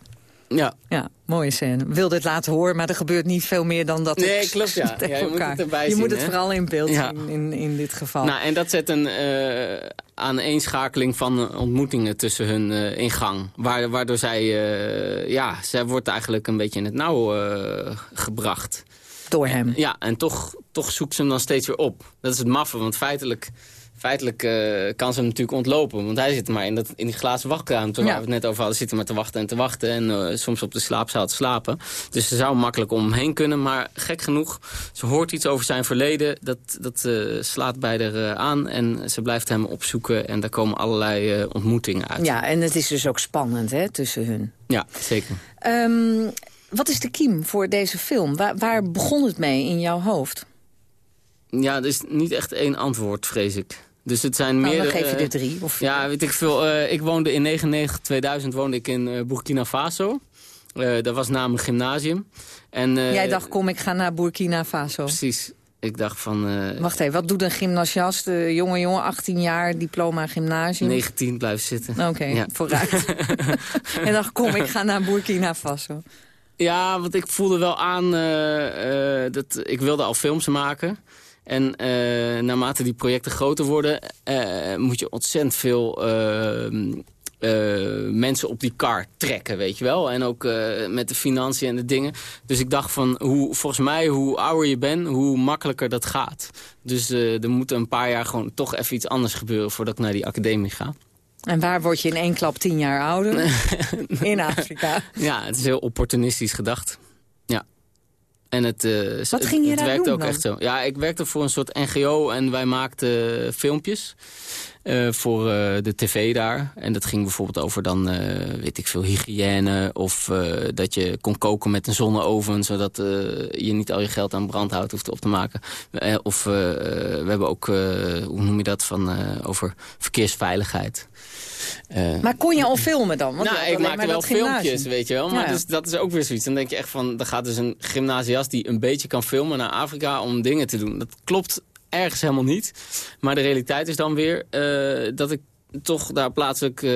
Ja. ja, mooie scène. Wilde het laten horen, maar er gebeurt niet veel meer dan dat. Nee, [LAUGHS] klopt, ja. ja je moet het erbij Je zien, moet het vooral in beeld ja. zien, in, in dit geval. Nou, en dat zet een uh, aaneenschakeling van ontmoetingen tussen hun uh, in gang. Waardoor zij, uh, ja, zij wordt eigenlijk een beetje in het nauw gebracht. Door hem? Ja, en toch, toch zoekt ze hem dan steeds weer op. Dat is het maffe, want feitelijk feitelijk uh, kan ze hem natuurlijk ontlopen. Want hij zit maar in, dat, in die glazen wachtruimte... waar we het net over hadden, zit er maar te wachten en te wachten... en uh, soms op de slaapzaal te slapen. Dus ze zou makkelijk om hem heen kunnen. Maar gek genoeg, ze hoort iets over zijn verleden. Dat, dat uh, slaat bij haar aan en ze blijft hem opzoeken... en daar komen allerlei ontmoetingen uit. Ja, en het is dus ook spannend hè, tussen hun. Ja, zeker. Um, wat is de kiem voor deze film? Waar, waar begon het mee in jouw hoofd? Ja, er is niet echt één antwoord, vrees ik. Dus het zijn nou, meer. Dan geef je er drie. Of... Ja, weet ik veel. Uh, ik woonde in 99, 2000 woonde ik in uh, Burkina Faso. Uh, dat was namelijk gymnasium. En, Jij dacht, kom, ik ga naar Burkina Faso. Precies. Ik dacht van... Wacht even, wat doet een gymnasiast? jonge jongen, 18 jaar, diploma gymnasium? 19, blijf zitten. Oké, okay, ja. [LAUGHS] vooruit. [LAUGHS] en dacht, kom, ik ga naar Burkina Faso. Ja, want ik voelde wel aan dat ik wilde al films maken. En uh, naarmate die projecten groter worden... Uh, moet je ontzettend veel uh, mensen op die kar trekken, weet je wel. En ook met de financiën en de dingen. Dus ik dacht van, hoe, volgens mij, hoe ouder je bent... hoe makkelijker dat gaat. Dus er moet een paar jaar gewoon toch even iets anders gebeuren... voordat ik naar die academie ga. En waar word je in één klap tien jaar ouder? [LAUGHS] in Afrika. Ja, het is heel opportunistisch gedacht. En het, uh, Wat ging je het, werkte doen ook dan? echt zo. Ja, ik werkte voor een soort NGO en wij maakten filmpjes uh, voor uh, de tv daar. En dat ging bijvoorbeeld over dan, weet ik veel, hygiëne... of dat je kon koken met een zonneoven... zodat je niet al je geld aan brandhout hoeft op te maken. of we hebben ook, hoe noem je dat, van, over verkeersveiligheid. Maar kon je al filmen dan? Want nou, ik maakte wel filmpjes, weet je wel. Maar ja. dus, dat is ook weer zoiets. Dan denk je echt van, er gaat dus een gymnasiast die een beetje kan filmen naar Afrika om dingen te doen. Dat klopt ergens helemaal niet. Maar de realiteit is dan weer uh, dat ik toch daar plaatselijk uh,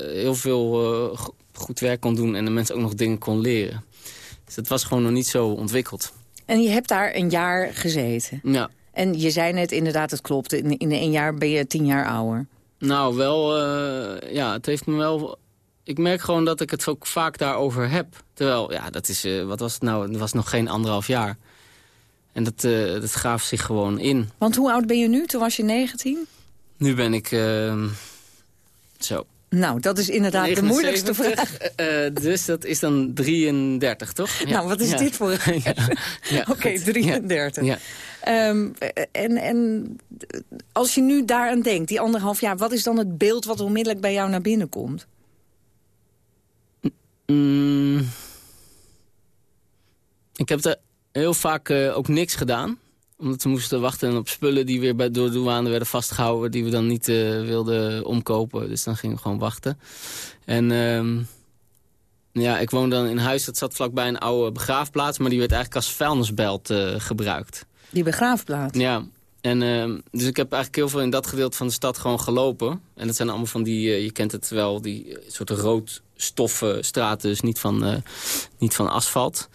heel veel goed werk kon doen. En de mensen ook nog dingen kon leren. Dus dat was gewoon nog niet zo ontwikkeld. En je hebt daar een jaar gezeten. Ja. En je zei net inderdaad, het klopt. In, in een jaar ben je tien jaar ouder. Nou, wel, ja, het heeft me wel... Ik merk gewoon dat ik het ook vaak daarover heb. Terwijl, ja, dat is, uh, wat was het nou? Het was nog geen anderhalf jaar. En dat, uh, dat gaaf zich gewoon in. Want hoe oud ben je nu? Toen was je 19? Nu ben ik, ehm, zo... Nou, dat is inderdaad 79, de moeilijkste vraag. Uh, dus dat is dan 33, toch? Ja. Nou, wat is ja. dit voor een [LAUGHS] ja. [LAUGHS] Oké, okay, 33. Ja. Um, en, en als je nu daaraan denkt, die anderhalf jaar... wat is dan het beeld wat onmiddellijk bij jou naar binnen komt? Mm, ik heb er heel vaak uh, ook niks gedaan omdat we moesten wachten op spullen die weer bij, door de douane werden vastgehouden... die we dan niet uh, wilden omkopen. Dus dan gingen we gewoon wachten. En um, ja, ik woonde dan in huis. Dat zat vlakbij een oude begraafplaats... maar die werd eigenlijk als vuilnisbelt uh, gebruikt. Die begraafplaats? Ja. En, uh, dus ik heb eigenlijk heel veel in dat gedeelte van de stad gewoon gelopen. En dat zijn allemaal van die, uh, je kent het wel, die soort roodstoffen straten. Dus niet van, niet van asfalt.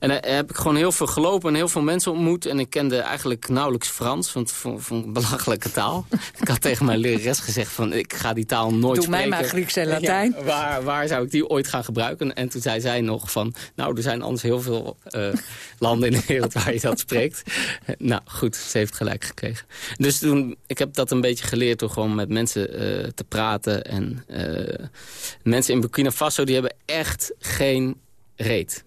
En daar heb ik gewoon heel veel gelopen en heel veel mensen ontmoet. En ik kende eigenlijk nauwelijks Frans, want vond, vond een belachelijke taal. [LAUGHS] ik had tegen mijn lerares gezegd van, ik ga die taal nooit Doe spreken. mij maar Grieks en Latijn. Ja, waar, waar zou ik die ooit gaan gebruiken? En toen zei zij nog van, nou, er zijn anders heel veel uh, landen in de wereld waar je dat spreekt. [LAUGHS] nou, goed, ze heeft gelijk gekregen. Dus toen, ik heb dat een beetje geleerd door gewoon met mensen uh, te praten. En uh, mensen in Burkina Faso, die hebben echt geen reet.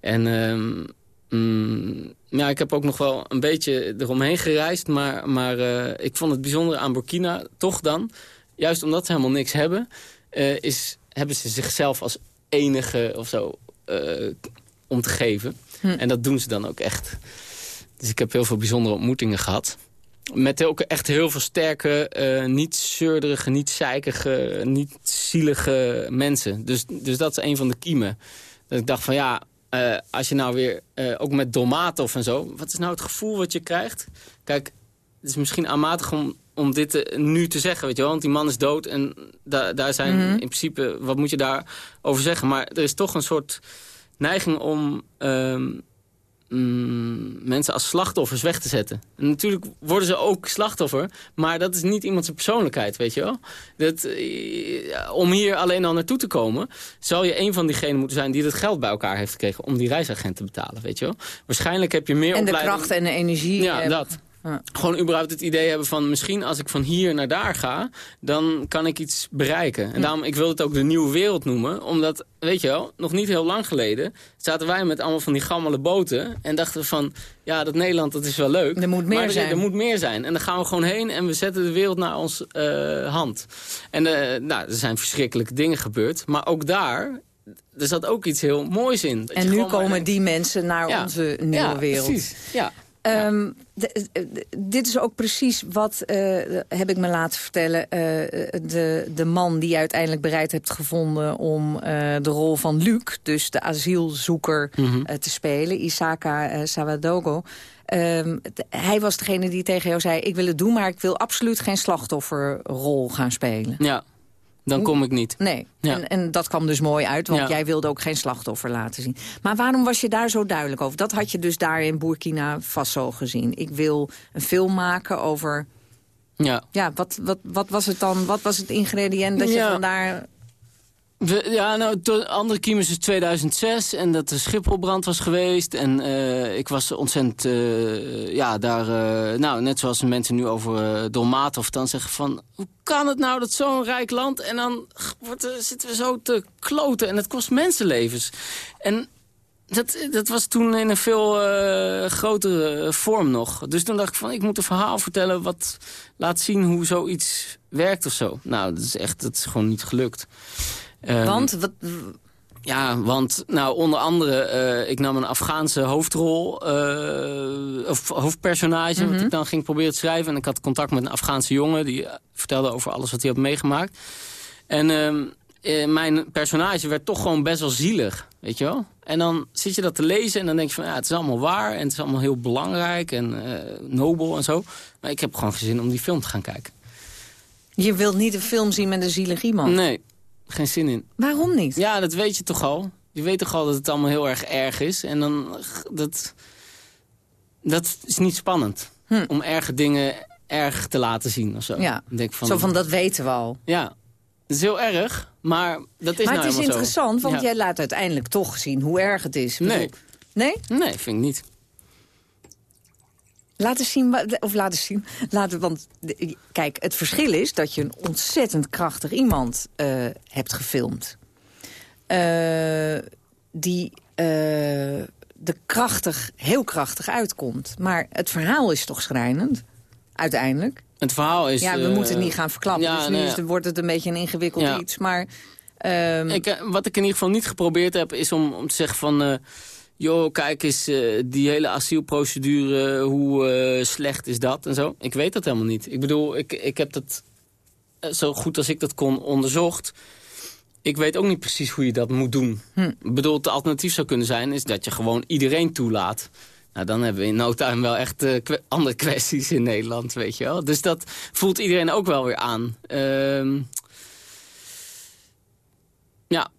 En um, mm, ja, ik heb ook nog wel een beetje eromheen gereisd. Maar, maar uh, ik vond het bijzondere aan Burkina toch dan... juist omdat ze helemaal niks hebben... Uh, is, hebben ze zichzelf als enige of zo uh, om te geven. Hm. En dat doen ze dan ook echt. Dus ik heb heel veel bijzondere ontmoetingen gehad. Met ook echt heel veel sterke, uh, niet zeurderige, niet zeikige, niet zielige mensen. Dus, dus dat is een van de kiemen. Dat ik dacht van ja, uh, als je nou weer, uh, ook met Dolmatov en zo... wat is nou het gevoel wat je krijgt? Kijk, het is misschien aanmatig om, om dit te, nu te zeggen, weet je wel. Want die man is dood en da, daar zijn mm -hmm. in principe... wat moet je daarover zeggen? Maar er is toch een soort neiging om... Um, mm, mensen als slachtoffers weg te zetten. En natuurlijk worden ze ook slachtoffer, maar dat is niet iemands persoonlijkheid, weet je wel. Dat, eh, om hier alleen al naartoe te komen, zal je een van diegenen moeten zijn die het geld bij elkaar heeft gekregen om die reisagent te betalen, weet je wel. Waarschijnlijk heb je meer En de opleiding- kracht en de energie. Ja, eh, dat. Ja. Gewoon überhaupt het idee hebben van misschien als ik van hier naar daar ga, dan kan ik iets bereiken. En daarom, ik wil het ook de nieuwe wereld noemen. Omdat, weet je wel, nog niet heel lang geleden zaten wij met allemaal van die gammele boten. En dachten we van, ja, dat Nederland, dat is wel leuk. Er moet meer maar zijn. er moet meer zijn. En dan gaan we gewoon heen en we zetten de wereld naar ons eh, hand. En eh, nou, er zijn verschrikkelijke dingen gebeurd. Maar ook daar, er zat ook iets heel moois in. En nu komen denkt, die mensen naar Ja. onze nieuwe ja, wereld. Precies. Ja. Ehm, de- de- dit is ook precies wat, eh, heb ik me laten vertellen... eh, de, de man die je uiteindelijk bereid hebt gevonden om eh, de rol van Luc... dus de asielzoeker Mhm. te spelen, Isaka Sawadogo... Ehm, hij was degene die tegen jou zei... ik wil het doen, maar ik wil absoluut geen slachtofferrol gaan spelen. Ja, dan kom ik niet. Nee, Ja. en, en dat kwam dus mooi uit, want Ja. jij wilde ook geen slachtoffer laten zien. Maar waarom was je daar zo duidelijk over? Dat had je dus daar in Burkina Faso gezien. Ik wil een film maken over... Ja. Ja, wat, wat, wat was het dan? Wat was het ingrediënt dat je Ja. vandaar... Ja, nou, de andere Kiemus is 2006 en dat de Schipholbrand was geweest. En eh, ik was ontzettend, eh, ja, daar, eh, nou, net zoals mensen nu over Dolmatov dan zeggen van... Hoe kan het nou dat zo'n rijk land en dan wordt, zitten we zo te kloten en het kost mensenlevens. En dat, dat was toen in een veel grotere vorm nog. Dus toen dacht ik van, ik moet een verhaal vertellen wat laat zien hoe zoiets werkt of zo. Nou, dat is echt, dat is gewoon niet gelukt. Ehm, Want? Wat, ja, want nou, onder andere, eh, ik nam een Afghaanse hoofdrol, eh, of hoofdpersonage, wat Mhm. ik dan ging proberen te schrijven. En ik had contact met een Afghaanse jongen, die eh, vertelde over alles wat hij had meegemaakt. En ehm, eh, mijn personage werd toch gewoon best wel zielig, weet je wel? En dan zit je dat te lezen en dan denk je van, ja, het is allemaal waar en het is allemaal heel belangrijk en nobel en zo. Maar ik heb gewoon geen zin om die film te gaan kijken. je wilt niet een film zien met een zielig iemand. Nee, geen zin in. Waarom niet? Ja, dat weet je toch al. Je weet toch al dat het allemaal heel erg erg is. En dan, dat, dat is niet spannend. Hm. Om erge dingen erg te laten zien of zo. Ja, denk van, zo van dat weten we al. Ja, dat is heel erg, maar dat is maar nou het is zo. interessant, want Ja. jij laat uiteindelijk toch zien hoe erg het is. Nee. Nee? Nee, vind ik niet. Laten zien, of laten zien, laten, want kijk, het verschil is dat je een ontzettend krachtig iemand eh, hebt gefilmd. Eh, die eh, er krachtig, heel krachtig uitkomt. Maar het verhaal is toch schrijnend, uiteindelijk. Het verhaal is... ja, we moeten het niet gaan verklappen, ja, dus nu nee, is het- wordt het een beetje een ingewikkeld Ja. iets. Maar ehm, Ik, wat ik in ieder geval niet geprobeerd heb, is om, om te zeggen van... joh, kijk eens, eh, die hele asielprocedure, hoe eh, slecht is dat en zo. Ik weet dat helemaal niet. Ik bedoel, ik, ik heb dat eh, zo goed als ik dat kon onderzocht. Ik weet ook niet precies hoe je dat moet doen. Hm. Ik bedoel, het alternatief zou kunnen zijn... is dat je gewoon iedereen toelaat. Nou, dan hebben we in no time wel echt kwe- andere [LAUGHS] kwesties in Nederland, weet je wel. Dus dat voelt iedereen ook wel weer aan. Ehm, ja.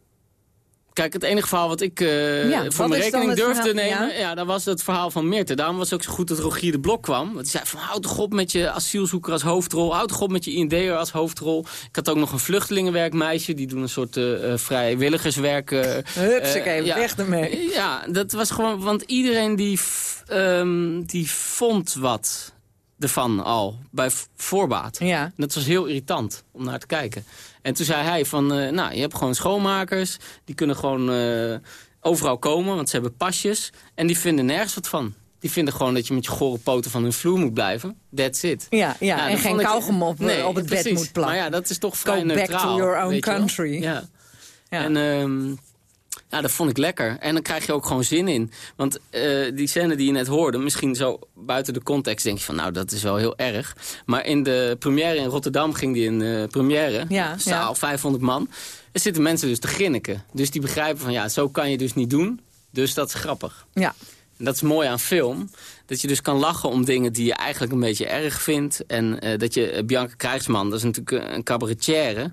Kijk, het enige verhaal wat ik Ja, wat voor mijn rekening durfde verhaal? nemen... Ja? Ja? dat was het verhaal van Meerte. Daarom was het ook zo goed dat Rogier de Blok kwam. Want hij zei van, houd toch op met je asielzoeker als hoofdrol. Houd toch op met je IND'er als hoofdrol. Ik had ook nog een vluchtelingenwerkmeisje. Die doen een soort eh, vrijwilligerswerk. eh, [LAUGHS] Hupsakee, eh, ja. weg ermee. Ja, dat was gewoon... Want iedereen die, ehm, die vond wat ervan al, bij voorbaat. Ja. Dat was heel irritant om naar te kijken. En toen zei hij van, eh, nou, je hebt gewoon schoonmakers. Die kunnen gewoon eh, overal komen, want ze hebben pasjes. En die vinden nergens wat van. Die vinden gewoon dat je met je gore poten van hun vloer moet blijven. That's it. Ja, ja, Nou, en geen kauwgom op, Nee, op het bed moet plakken. Maar ja, dat is toch vrij Go back neutraal. to your own country. Ja. Ja. En ehm, ja, dat vond ik lekker. En dan krijg je ook gewoon zin in. Want eh, die scène die je net hoorde, misschien zo buiten de context denk je van... nou, dat is wel heel erg. Maar in de première in Rotterdam ging die in de première. Ja, zaal, ja. 500 man. Er zitten mensen dus te grinniken. Dus die begrijpen van ja, zo kan je dus niet doen. Dus dat is grappig. Ja. En dat is mooi aan film. Dat je dus kan lachen om dingen die je eigenlijk een beetje erg vindt. En eh, dat je, eh, Bianca Krijgsman, dat is natuurlijk een cabaretière.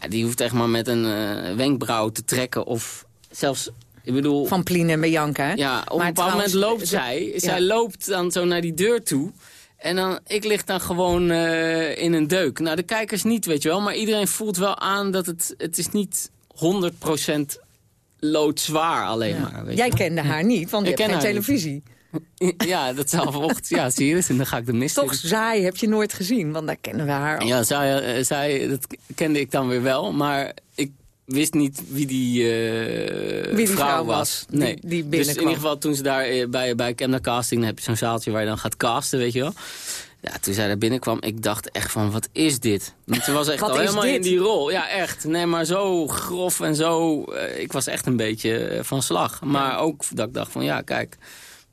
Ja, die hoeft echt maar met een eh, wenkbrauw te trekken. Of zelfs Ik bedoel... Van Plien en Bianca, hè? Ja, op Maar een bepaald moment loopt de- zij. Zij loopt dan zo naar die deur toe. En dan, ik lig dan gewoon eh, in een deuk. Nou, de kijkers niet, weet je wel. Maar iedereen voelt wel aan dat het, het is niet 100% loodzwaar alleen maar. Weet Jij je wel. kende haar niet, want je Ik hebt geen haar niet. televisie. [LAUGHS] Ja, dat zal vanochtend. Ja, zie je, dus en dan ga ik de mist Toch, in. Zaai heb je nooit gezien, want daar kennen we haar al. Ja, zij, eh, zij, dat kende ik dan weer wel. Maar wist niet wie die, eh, Wie die vrouw, vrouw was. was, die- Nee. die dus in ieder geval toen ze daar eh, bij, bij Camna Casting... dan heb je zo'n zaaltje waar je dan gaat casten, weet je wel. Ja, toen zij daar binnenkwam, ik dacht echt van, wat is dit? Want ze was echt al helemaal in die rol. Ja, echt. Nee, maar zo grof en zo... eh, ik was echt een beetje van slag. Maar ook dat ik dacht van, ja, kijk...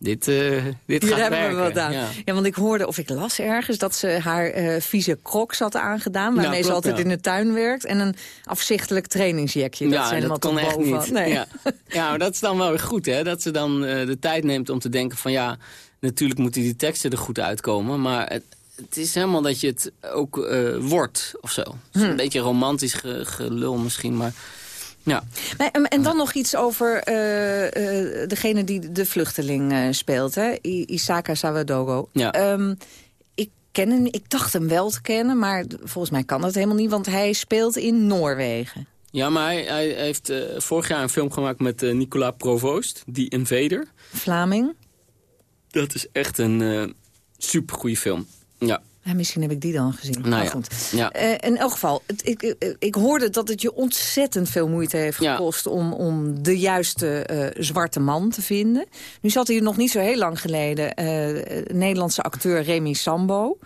Dit, eh dit Hier gaat hebben werken. we wat aan. Ja. Ja. want ik hoorde, of ik las ergens, dat ze haar eh, vieze crocs had aangedaan... waarmee ze altijd ja. in de tuin werkt. En een afzichtelijk trainingsjekje. dat ja, zijn dat helemaal kon echt niet. Nee. Ja. ja, maar dat is dan wel weer goed, hè? Dat ze dan eh, de tijd neemt om te denken van... ja, natuurlijk moeten die teksten er goed uitkomen... maar het, het is helemaal dat je het ook wordt, of zo. Het is Hm. Een beetje romantisch ge- gelul misschien, maar... Ja. Maar, en- en dan nog iets over eh, eh, degene die de vluchteling eh, speelt, hè? Isaka Sawadogo. Ja. Ehm, ik, ken hem, ik dacht hem wel te kennen, maar volgens mij kan dat helemaal niet... want hij speelt in Noorwegen. Ja, maar hij, hij heeft vorig jaar een film gemaakt met Nicolas Provoost, Die Invader. Vlaming. Dat is echt een eh supergoeie film. Ja. Ja, misschien heb ik die dan gezien. Nou Maar ja. goed. Ja. Eh, in elk geval, het, ik, ik, ik hoorde dat het je ontzettend veel moeite heeft gekost... om, om de juiste eh, zwarte man te vinden. Nu zat hier nog niet zo heel lang geleden... eh, Nederlandse acteur Remy Sambo.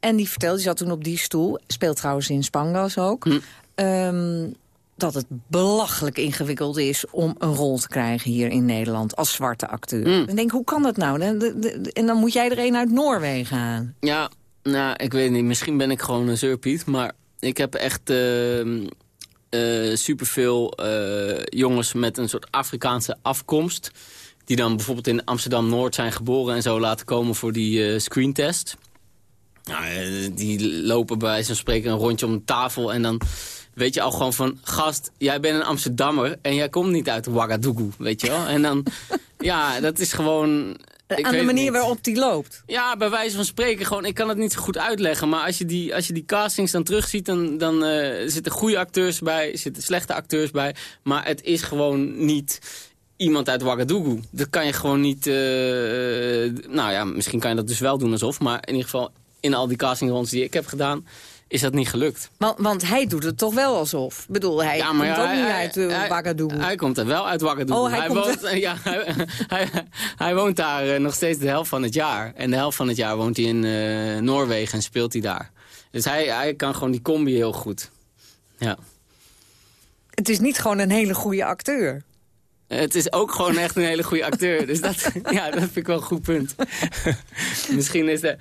En die vertelde, die zat toen op die stoel... speelt trouwens in Spangas ook... ehm, dat het belachelijk ingewikkeld is om een rol te krijgen hier in Nederland als zwarte acteur. Mm. Ik denk, hoe kan dat nou? En dan moet jij er een uit Noorwegen aan. Ja, nou, ik weet niet. Misschien ben ik gewoon een zeurpiet. Maar ik heb echt ehm, eh, superveel eh, jongens met een soort Afrikaanse afkomst. Die dan bijvoorbeeld in Amsterdam-Noord zijn geboren en zo laten komen voor die eh, screentest. Nou, die lopen bij van spreken een rondje om de tafel en dan... Weet je al gewoon van, gast, jij bent een Amsterdammer en jij komt niet uit Ouagadougou, weet je wel? En dan, [LAUGHS] ja, dat is gewoon... ik aan de manier waarop die loopt. Ja, bij wijze van spreken. Gewoon, ik kan het niet zo goed uitleggen. Maar als je die, als je die castings dan terugziet... dan, dan eh, zitten goede acteurs bij, zitten slechte acteurs bij. Maar het is gewoon niet iemand uit Ouagadougou. Dat kan je gewoon niet... eh, nou ja, misschien kan je dat dus wel doen alsof. Maar in ieder geval, in al die castingrondes die ik heb gedaan... is dat niet gelukt. Want, want hij doet het toch wel alsof. Ik bedoel, hij Ja, maar komt ja, ook hij- niet uit uh, hij- Ouagadougou. Hij komt er wel uit Ouagadougou. Oh, hij woont, er- [LAUGHS] ja, hij, woont daar eh, nog steeds de helft van het jaar. En de helft van het jaar woont hij in eh, Noorwegen en speelt hij daar. Dus hij, hij kan gewoon die combi heel goed. Ja. Het is niet gewoon een hele goede acteur. Het is ook gewoon echt een hele goede acteur. [LAUGHS] Dus dat, ja, dat vind ik wel een goed punt. [LAUGHS] Misschien is de...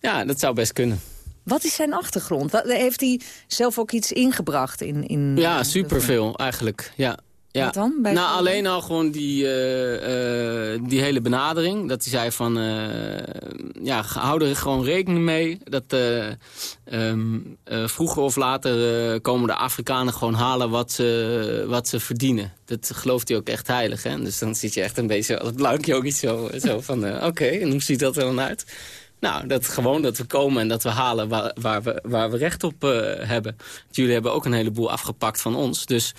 Ja, dat zou best kunnen. Wat is zijn achtergrond? Wat, heeft hij zelf ook iets ingebracht in... in Ja, superveel eigenlijk. Ja. Ja. Wat dan? Bij- nou, alleen al gewoon die, eh, eh, die hele benadering. Dat hij zei van, eh, ja, hou er gewoon rekening mee. Dat eh, ehm, eh, vroeger of later komen de Afrikanen gewoon halen wat ze, wat ze verdienen. Dat gelooft hij ook echt heilig. Hè? Dus dan zit je echt een beetje, dat luikje ook iets zo, zo van, oké, en hoe ziet dat er dan uit? Nou, dat gewoon dat we komen en dat we halen waar, waar, we, waar we recht op eh, hebben. Jullie hebben ook een heleboel afgepakt van ons. Dus,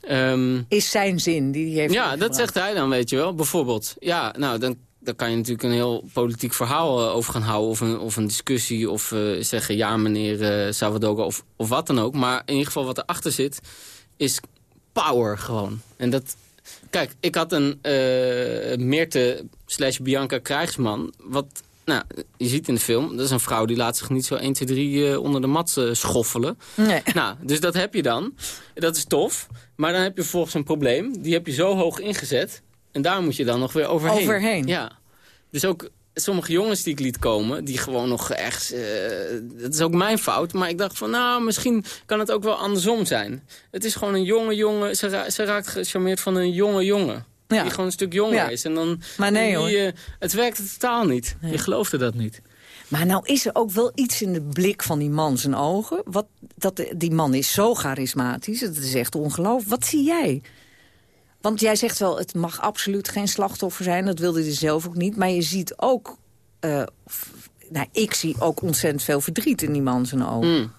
ehm, Is zijn zin, die heeft ja, hij dat gebracht. zegt hij dan, weet je wel. Bijvoorbeeld, ja, nou, dan, dan kan je natuurlijk een heel politiek verhaal eh, over gaan houden... of een, of een discussie, of eh, zeggen ja, meneer eh Salvador, of, of wat dan ook. Maar in ieder geval wat erachter zit, is power gewoon. En dat... Kijk, ik had een eh Meerte slash Bianca Krijgsman... wat nou, je ziet in de film, dat is een vrouw die laat zich niet zo 1, 2, 3 eh, onder de mat eh, schoffelen. Nee. [LAUGHS] Nou, dus dat heb je dan. Dat is tof. Maar dan heb je vervolgens een probleem. Die heb je zo hoog ingezet. En daar moet je dan nog weer overheen. Overheen. Ja. Dus ook sommige jongens die ik liet komen, die gewoon nog echt... eh, dat is ook mijn fout. Maar ik dacht van, nou, misschien kan het ook wel andersom zijn. Het is gewoon een jonge jongen. Ze, ra- ze raakt gecharmeerd van een jonge jongen. Ja. Die gewoon een stuk jonger Ja. is. En dan, Maar nee, hoor. eh, het werkte totaal niet. Je geloofde dat niet. Maar nou is er ook wel iets in de blik van die man zijn ogen. Wat, dat, die man is zo charismatisch, het is echt ongelooflijk. Wat zie jij? Want jij zegt wel, het mag absoluut geen slachtoffer zijn. Dat wilde hij zelf ook niet. Maar je ziet ook... Uh, nou, ik zie ook ontzettend veel verdriet in die man zijn ogen. Mm.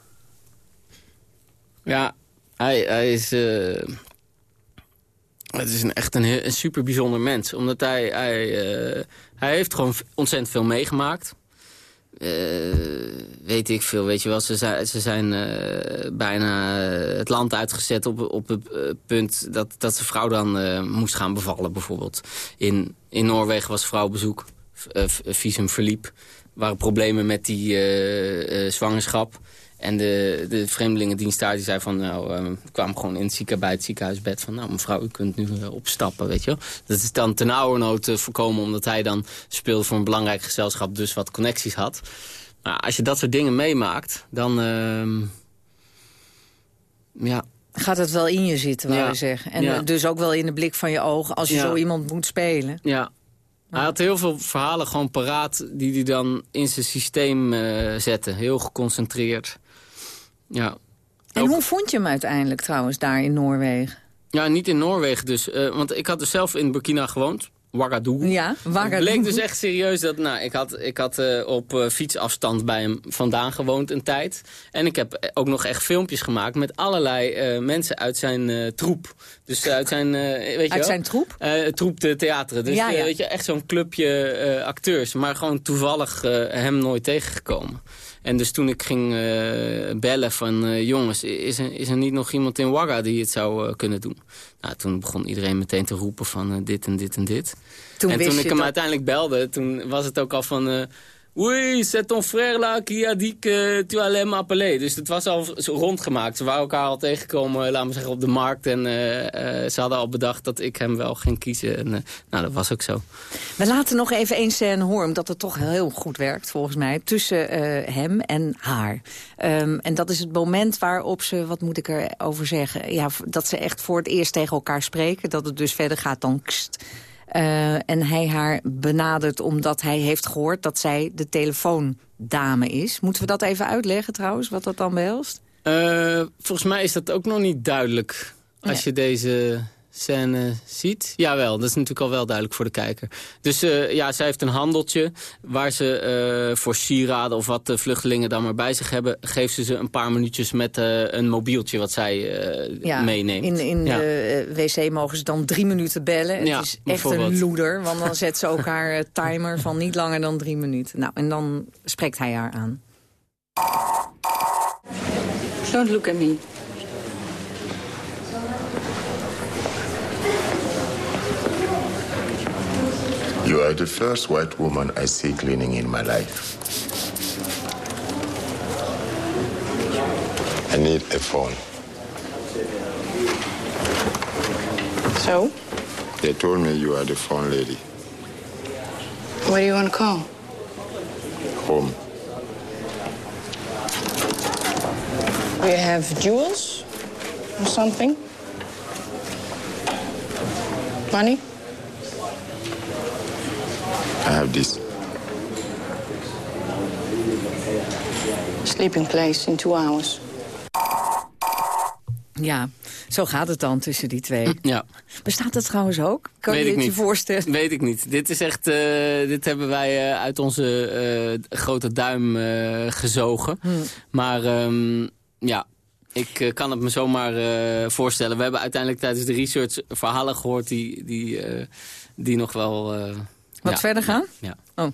Ja, hij, hij is... Uh, het is een, echt een, super bijzonder mens. Omdat hij... Hij, hij heeft gewoon ontzettend veel meegemaakt. Uh, weet ik veel, weet je wel. Ze zijn, ze zijn uh, bijna het land uitgezet op, op het punt dat, dat vrouw dan moest gaan bevallen, bijvoorbeeld. In, in Noorwegen was vrouwbezoek, visum verliep. Er waren problemen met die zwangerschap. En de, de vreemdelingendienst daar die zei van, nou, uh, kwam gewoon in het ziekenhuis, bij het ziekenhuisbed van, nou mevrouw, u kunt nu uh, opstappen, weet je wel. Dat is dan ten oude nood uh, voorkomen, omdat hij dan speelde voor een belangrijk gezelschap, dus wat connecties had. Maar als je dat soort dingen meemaakt, dan, ehm, ja... Gaat het wel in je zitten, wou je zeggen. En ja. dus ook wel in de blik van je ogen, als je Ja. zo iemand moet spelen. Ja. Hij had heel veel verhalen gewoon paraat die hij dan in zijn systeem eh, zette. Heel geconcentreerd. Ja. En hoe vond je hem uiteindelijk trouwens daar in Noorwegen? Ja, niet in Noorwegen dus. eh, want ik had dus zelf in Burkina gewoond. Ouagadougou. Ja, Het Ouagadougou. bleek dus echt serieus dat... Nou, ik had, ik had eh, op eh, fietsafstand bij hem vandaan gewoond een tijd. En ik heb ook nog echt filmpjes gemaakt met allerlei mensen uit zijn troep. Dus uit zijn... weet je Uit zijn troep? Troep de theateren. Dus Ja, ja. weet je, echt zo'n clubje acteurs. Maar gewoon toevallig hem nooit tegengekomen. En dus toen ik ging eh, bellen van... eh, jongens, is er, is er niet nog iemand in Wagga die het zou eh, kunnen doen? Nou, toen begon iedereen meteen te roepen van dit en dit en dit. Toen en toen ik hem dat- uiteindelijk belde, toen was het ook al van... eh, Oui, c'est ton frère là qui a dit que tu allais m'appeler. Dus het was al rondgemaakt. Ze waren elkaar al tegengekomen, laten we zeggen, op de markt. En eh, eh, ze hadden al bedacht dat ik hem wel ging kiezen. En, eh, nou, dat was ook zo. We laten nog even één scène horen, omdat het toch heel goed werkt, volgens mij, tussen eh, hem en haar. Ehm, en dat is het moment waarop ze, wat moet ik erover zeggen, ja, dat ze echt voor het eerst tegen elkaar spreken, dat het dus verder gaat dan kst. Eh, en hij haar benadert omdat hij heeft gehoord dat zij de telefoondame is. Moeten we dat even uitleggen trouwens, wat dat dan behelst? Eh, volgens mij is dat ook nog niet duidelijk als je deze scène ziet. Jawel, dat is natuurlijk al wel duidelijk voor de kijker. Dus eh, ja, zij heeft een handeltje waar ze eh, voor sieraden of wat de vluchtelingen dan maar bij zich hebben... geeft ze ze een paar minuutjes met eh, een mobieltje wat zij eh, meeneemt. In, in Ja. de wc mogen ze dan drie minuten bellen. Het Ja, is echt een loeder, want dan [LAUGHS] zet ze ook haar timer van niet langer dan drie minuten. Nou, en dan spreekt hij haar aan. Don't look at me. You are the first white woman I see cleaning in my life. I need a phone. So, They told me you are the phone lady. What do you want to call? Home. We have jewels or something? Money? I have this. Sleeping place in two hours. Ja, zo gaat het dan tussen die twee. Ja. Bestaat dat trouwens ook? Kan Weet je het je voorstellen? Weet ik niet. Dit is echt, eh, dit hebben wij eh, uit onze eh, grote duim eh, gezogen. Hmm. Maar ehm, ja, ik kan het me zomaar eh, voorstellen. We hebben uiteindelijk tijdens de research verhalen gehoord die, die, eh, die nog wel... Wat ja. verder gaan? Ja. Oh.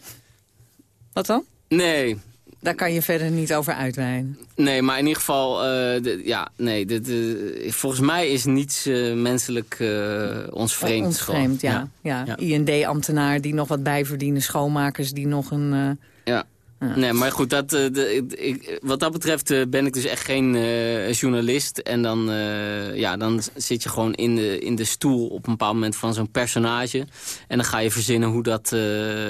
Wat dan? Nee, Daar kan je verder niet over uitweiden. Nee, maar in ieder geval, eh, ja, nee, de, de- volgens mij is niets eh, menselijk eh, ons vreemd. Ons gewoon. vreemd, ja. ja. IND-ambtenaar die nog wat bijverdienen. Schoonmakers die nog een... eh, Nee, maar goed, dat, eh, de, ik- wat dat betreft eh, ben ik dus echt geen eh, journalist. En dan, ja, dan zit je gewoon in de, in de stoel op een bepaald moment van zo'n personage. En dan ga je verzinnen hoe dat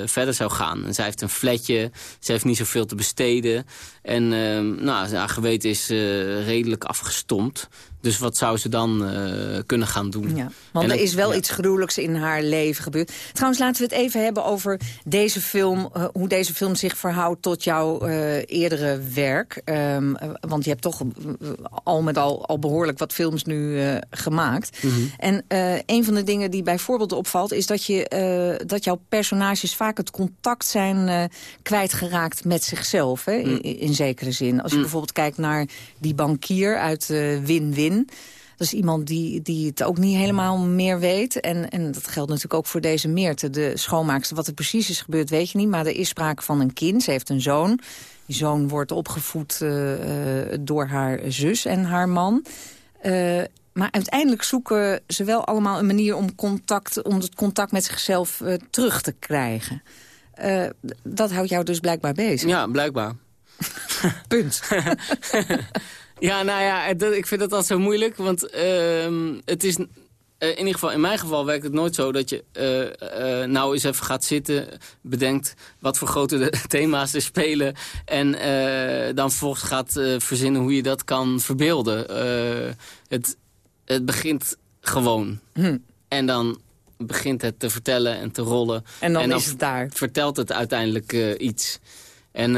verder zou gaan. En zij heeft een flatje, ze heeft niet zoveel te besteden. En eh, nou, haar geweten is redelijk afgestompt. Dus wat zou ze dan eh, kunnen gaan doen? Ja, want En er is wel ja. iets gruwelijks in haar leven gebeurd. Trouwens, laten we het even hebben over deze film. eh, hoe deze film zich verhoudt tot jouw eh, eerdere werk. Ehm, eh, want je hebt toch al met al, al behoorlijk wat films nu gemaakt. Mhm. En een van de dingen die bijvoorbeeld opvalt... is dat, je, dat jouw personages vaak het contact zijn kwijtgeraakt met zichzelf. Hè, in, in zekere zin. Als je Mm. bijvoorbeeld kijkt naar die bankier uit eh, Dat is iemand die, die het ook niet helemaal meer weet. En, en dat geldt natuurlijk ook voor deze Meerte, de schoonmaakster. Wat er precies is gebeurd, weet je niet. Maar er is sprake van een kind. Ze heeft een zoon. Die zoon wordt opgevoed eh, eh, door haar zus en haar man. Eh, maar uiteindelijk zoeken ze wel allemaal een manier om, contact, om het contact met zichzelf terug te krijgen. Dat houdt jou dus blijkbaar bezig. Ja, blijkbaar. Punt. [LAUGHS] Ja, nou ja, dat, ik vind dat altijd zo moeilijk. Want ehm, het is... eh, in ieder geval, in mijn geval werkt het nooit zo dat je eh, eh, nou eens even gaat zitten, bedenkt wat voor grote [LAUGHS] thema's er spelen en dan vervolgens gaat verzinnen hoe je dat kan verbeelden. Het, het begint gewoon. Hm. En dan begint het te vertellen en te rollen. En dan is het daar. vertelt het uiteindelijk iets. En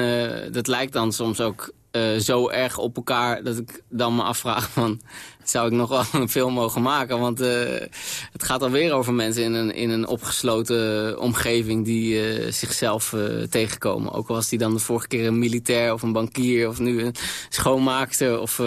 dat lijkt dan soms ook eh, zo erg op elkaar... dat ik dan me afvraag van... zou ik nog wel een film mogen maken? Want eh, het gaat alweer over mensen in een, in een opgesloten omgeving... die eh, zichzelf tegenkomen. Ook al was die dan de vorige keer een militair of een bankier... of nu een schoonmaakster of...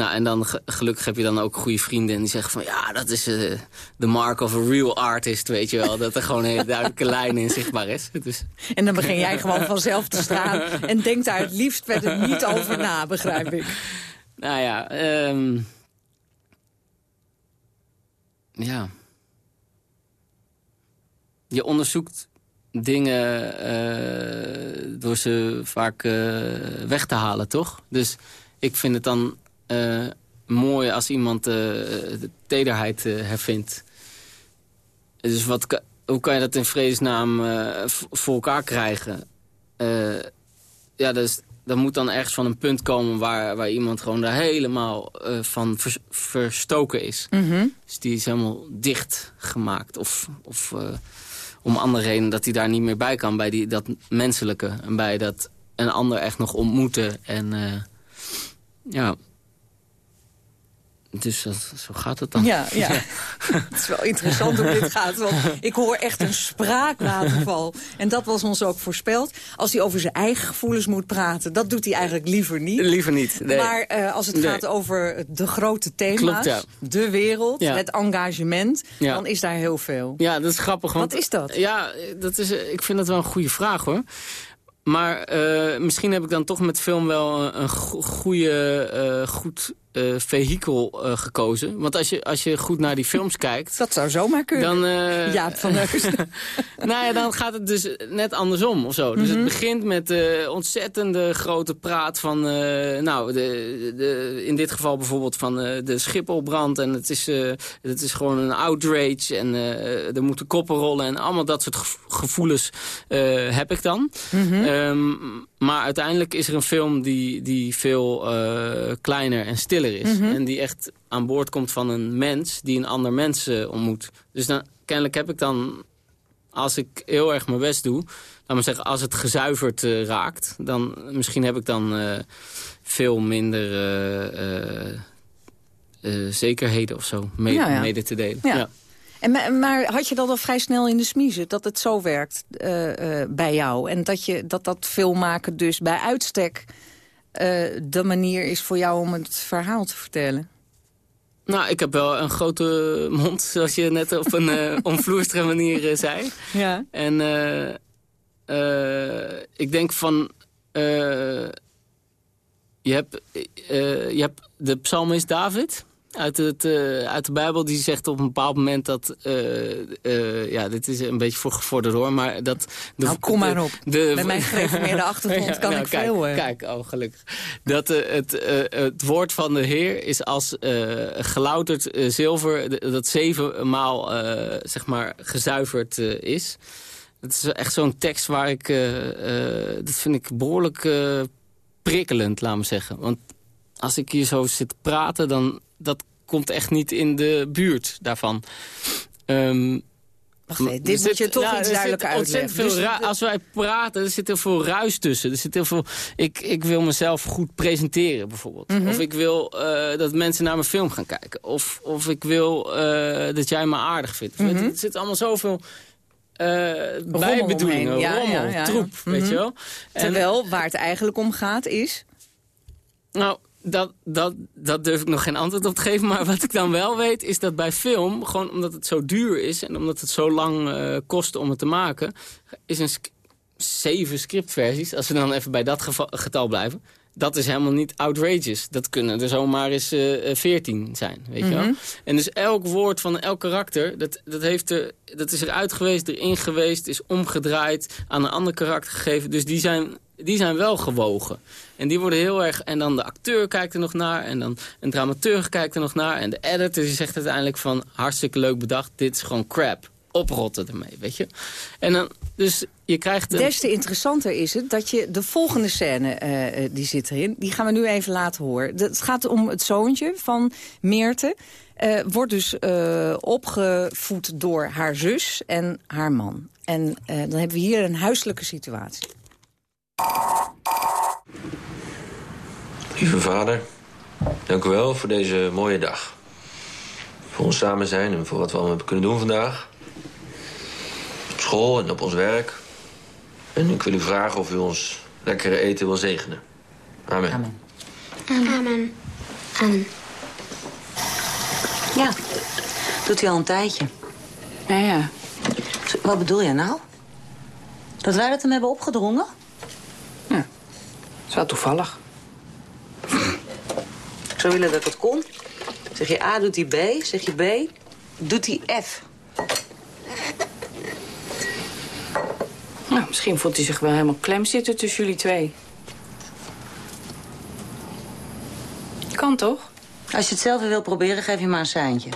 eh, nou, en dan ge- gelukkig heb je dan ook goede vrienden en die zeggen van... ja, dat is eh, de mark of a real artist, weet je wel. Dat er gewoon een hele duidelijke [LAUGHS] lijn in zichtbaar is. Dus, En dan begin jij gewoon vanzelf te staan... [LAUGHS] en denkt daar het liefst verder niet over na, begrijp ik. nou ja, ehm, ja. Je onderzoekt dingen eh, door ze vaak eh, weg te halen, toch? Dus ik vind het dan eh, mooi als iemand eh, de tederheid eh, hervindt. Dus wat, hoe kan je dat in vredesnaam eh, voor elkaar krijgen? Eh, ja, dus, dat moet dan ergens van een punt komen waar, waar iemand gewoon daar helemaal eh, van vers- verstoken is. Mhm. Dus die is helemaal dicht gemaakt. Of, of eh, om andere reden dat hij daar niet meer bij kan. Bij die, dat menselijke. En bij dat een ander echt nog ontmoeten. En eh, ja... Dus dat, zo gaat het dan. Ja, ja. [LAUGHS] [LAUGHS] Het is wel interessant hoe dit gaat. Want ik hoor echt een spraakwaterval. En dat was ons ook voorspeld. Als hij over zijn eigen gevoelens moet praten, dat doet hij eigenlijk liever niet. Liever niet, nee. Maar eh, als het Nee. gaat over de grote thema's, Klopt, ja. de wereld, Ja. het engagement, Ja. dan is daar heel veel. Ja, dat is grappig. Want, Wat is dat? Ja, dat is, eh, ik vind dat wel een goede vraag hoor. Maar eh, misschien heb ik dan toch met film wel een, een go- goede, goed eh, vehikel eh, gekozen. Want als je, als je goed naar die films [LAUGHS] kijkt... Dat zou zomaar kunnen. Dan, eh, [LAUGHS] Jaap van Heus. [LAUGHS] nou ja, dan gaat het dus net andersom of zo. Dus Mhm. het begint met de ontzettende grote praat van... nou, de, de, in dit geval bijvoorbeeld van de Schipholbrand. En het is, het is gewoon een outrage. En er moeten koppen rollen. En allemaal dat soort gev- gevoelens heb ik dan. Ehm, maar uiteindelijk is er een film die, die veel kleiner en is. Mhm. En die echt aan boord komt van een mens die een ander mens eh, ontmoet. Dus dan, kennelijk heb ik dan, als ik heel erg mijn best doe... laat maar zeggen, als het gezuiverd eh, raakt... dan misschien heb ik dan eh, veel minder zekerheden of zo mee, Ja, ja. mede te delen. Ja. Ja. En, ma- maar had je dat al vrij snel in de smiezen, dat het zo werkt bij jou? En dat, je, dat dat filmmaken dus bij uitstek de manier is voor jou om het verhaal te vertellen? Nou, ik heb wel een grote mond, zoals je net op een eh [LAUGHS] omvloerstere manier eh, zei. Ja. En eh, eh, ik denk van... eh, je, hebt, eh, je hebt de psalmist David uit, het, eh, uit de Bijbel. Die zegt op een bepaald moment dat... eh, eh, ja, dit is een beetje voor gevorderd hoor, maar dat... De, Nou, kom maar op. de- Met mijn gereformeerde achtergrond [LAUGHS] kan ik kijk, veel. Kijk, oh gelukkig. Dat het, het woord van de Heer is als gelouterd zilver... dat zevenmaal zeg maar gezuiverd is. Het is echt zo'n tekst waar ik... dat vind ik behoorlijk eh, prikkelend, laat me zeggen. Want als ik hier zo zit te praten, dan... dat komt echt niet in de buurt daarvan. Ehm, Wacht even, dit moet je toch iets er duidelijker uitleggen. Veel Dus als wij praten, er zit heel veel ruis tussen. Er zit heel veel, ik, ik wil mezelf goed presenteren, bijvoorbeeld. Mhm. Of ik wil eh, dat mensen naar mijn film gaan kijken. Of, of ik wil eh, dat jij me aardig vindt. Mhm. Er zit allemaal zoveel Rommel bijbedoelingen. Ja, rommel, ja, ja, ja. troep, weet Mhm. je wel. Terwijl, waar het eigenlijk om gaat is... Nou, dat, dat, dat durf ik nog geen antwoord op te geven. Maar wat ik dan wel weet, is dat bij film... gewoon omdat het zo duur is en omdat het zo lang eh, kost om het te maken... is een zeven scriptversies, als we dan even bij dat getal blijven... dat is helemaal niet outrageous. Dat kunnen er zomaar eens eh, veertien zijn, weet je wel. Mhm. En dus elk woord van elk karakter, dat, dat, heeft er, dat is eruit geweest, erin geweest... is omgedraaid, aan een ander karakter gegeven. Dus die zijn, die zijn wel gewogen. En die worden heel erg... En dan de acteur kijkt er nog naar. En dan een dramaturg kijkt er nog naar. En de editor die zegt uiteindelijk van... hartstikke leuk bedacht, dit is gewoon crap. Oprotten ermee, weet je. En dan, dus je krijgt... Een, Des te interessanter is het dat je de volgende scène, eh, eh, die zit erin... die gaan we nu even laten horen. Het gaat om het zoontje van Meerte. Eh, wordt dus opgevoed door haar zus en haar man. En dan hebben we hier een huiselijke situatie. Lieve vader, dank u wel voor deze mooie dag. Voor ons samen zijn en voor wat we allemaal hebben kunnen doen vandaag. Op school en op ons werk. En ik wil u vragen of u ons lekkere eten wil zegenen. Amen. Amen. Amen. Amen. Ja, doet hij al een tijdje. Ja, ja. Wat bedoel je nou? Dat wij dat hem hebben opgedrongen? Wel toevallig. Ik zou willen dat het kon. Zeg je A, doet hij B. Zeg je B, doet hij F. Nou, misschien voelt hij zich wel helemaal klem zitten tussen jullie twee. Kan toch? Als je het zelf wil proberen, geef je maar een seintje.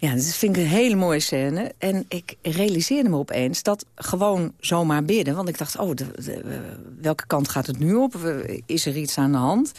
Ja, dat vind ik een hele mooie scène. En ik realiseerde me opeens dat gewoon zomaar bidden... want ik dacht, oh, de, de, eh, welke kant gaat het nu op? Is er iets aan de hand?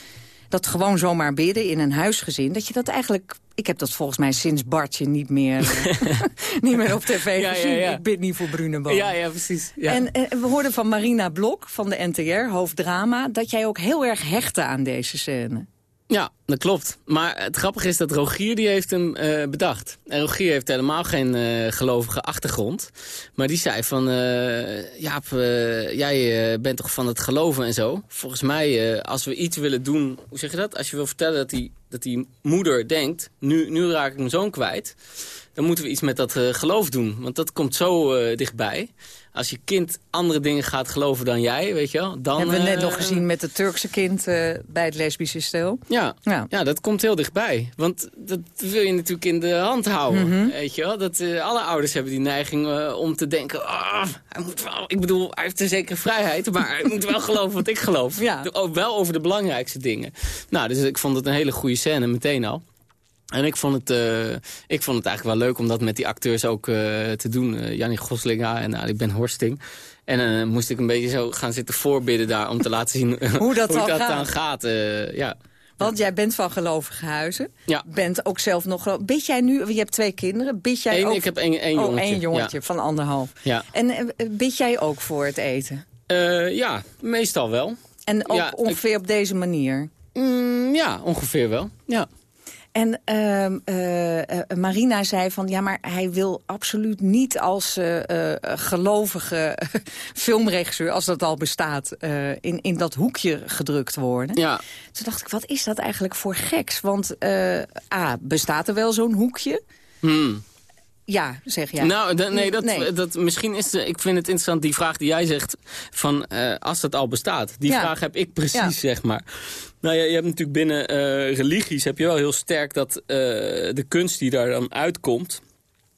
Dat gewoon zomaar bidden in een huisgezin... dat je dat eigenlijk... Ik heb dat volgens mij sinds Bartje niet meer, [LAUGHS] eh, [LAUGHS] niet meer op tv Ja, gezien. ja. Ik bid niet voor Bruneboom. Ja, ja, precies. Ja. En eh, we hoorden van Marina Blok van de NTR, hoofddrama... dat jij ook heel erg hechtte aan deze scène. Ja, dat klopt. Maar het grappige is dat Rogier die heeft hem eh, bedacht. En Rogier heeft helemaal geen eh, gelovige achtergrond. Maar die zei van... eh, Jaap, jij bent toch van het geloven en zo? Volgens mij, als we iets willen doen... Hoe zeg je dat? Als je wil vertellen dat die, dat die moeder denkt... Nu, nu raak ik mijn zoon kwijt... dan moeten we iets met dat geloof doen. Want dat komt zo dichtbij. Als je kind andere dingen gaat geloven dan jij, weet je wel... Dan, hebben we net eh, nog gezien met het Turkse kind eh, bij het lesbische stel. ja, Ja. ja. dat komt heel dichtbij. Want dat wil je natuurlijk in de hand houden. Mhm. Weet je wel? Dat, eh, alle ouders hebben die neiging eh, om te denken... "Ah, hij moet wel, ik bedoel, hij heeft een zekere vrijheid... maar hij moet wel geloven wat ik geloof. Ja. Ook wel over de belangrijkste dingen. Nou, dus ik vond het een hele goede scène meteen al. En ik vond, het, eh, ik vond het eigenlijk wel leuk om dat met die acteurs ook eh, te doen. Uh, Jannie Goslinga en Ali Ben Horsting. En dan moest ik een beetje zo gaan zitten voorbidden daar... om te [LAUGHS] laten zien Hoe dat dan gaat. dan gaat. ja. Want jij bent van gelovige huizen. Ja. Bent ook zelf nog. Bid jij nu, je hebt twee kinderen. Bid jij Eén, ook... ik heb één, één oh, jongetje. één jongetje Ja. van anderhalf. Ja. En bid jij ook voor het eten? Ja, meestal wel. En ook Ja, ongeveer op deze manier? Mm, ja, ongeveer wel. Ja. En ehm, eh, eh, Marina zei van, ja, maar hij wil absoluut niet als eh, gelovige [LAUGHS] filmregisseur, als dat al bestaat, in, in dat hoekje gedrukt worden. Ja. Toen dacht ik, wat is dat eigenlijk voor geks? Want A, bestaat er wel zo'n hoekje? Hmm. Ja, zeg jij. Nou, nee, dat, Nee. dat misschien is... De, ik vind het interessant, die vraag die jij zegt... van als dat al bestaat. Die Ja. vraag heb ik precies, Ja. zeg maar. Nou ja, je hebt natuurlijk binnen eh, religies... heb je wel heel sterk dat eh, de kunst die daar dan uitkomt...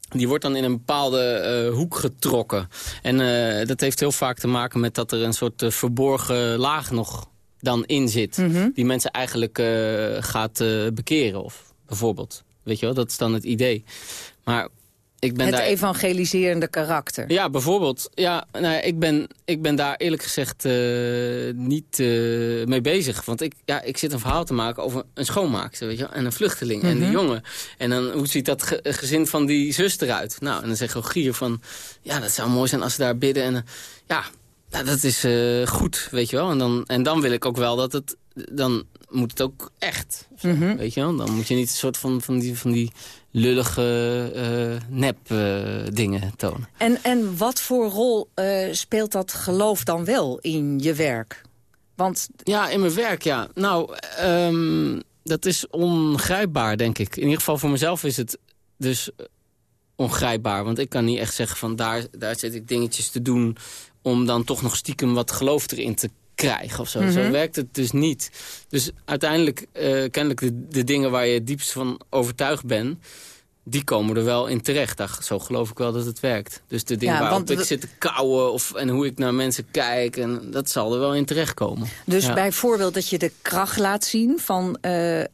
Die wordt dan in een bepaalde eh, hoek getrokken. En dat heeft heel vaak te maken met dat er een soort verborgen laag nog dan in zit. Mhm. Die mensen eigenlijk gaat bekeren, of bijvoorbeeld. Weet je wel, dat is dan het idee. Maar ik ben het daar... evangeliserende karakter. Ja, bijvoorbeeld. Ja, nou, ik, ben, ik ben daar eerlijk gezegd uh, niet uh, mee bezig. Want ik, ja, ik zit een verhaal te maken over een schoonmaakster weet je, en een vluchteling mm -hmm. en die jongen. En dan, hoe ziet dat ge gezin van die zus eruit? Nou, en dan zegt Rogier van... Ja, dat zou mooi zijn als ze daar bidden. En uh, ja, nou, dat is goed, weet je wel. En dan, en dan wil ik ook wel dat het... Dan moet het ook echt, mm -hmm. weet je wel. Dan moet je niet een soort van, van die... Van die lullige uh, nep uh, dingen tonen. En, en wat voor rol uh, speelt dat geloof dan wel in je werk? Want... Ja, in mijn werk, ja. Nou, um, dat is ongrijpbaar, denk ik. In ieder geval voor mezelf is het dus ongrijpbaar. Want ik kan niet echt zeggen van daar, daar zit ik dingetjes te doen... om dan toch nog stiekem wat geloof erin te krijgen of zo. Mm -hmm. Zo werkt het dus niet. Dus uiteindelijk, uh, kennelijk de, de dingen waar je het diepst van overtuigd bent... die komen er wel in terecht. Ach, zo geloof ik wel dat het werkt. Dus de dingen ja, waarop ik zit te kauwen of, en hoe ik naar mensen kijk... En dat zal er wel in terechtkomen. Dus ja. bijvoorbeeld dat je de kracht laat zien van uh, uh,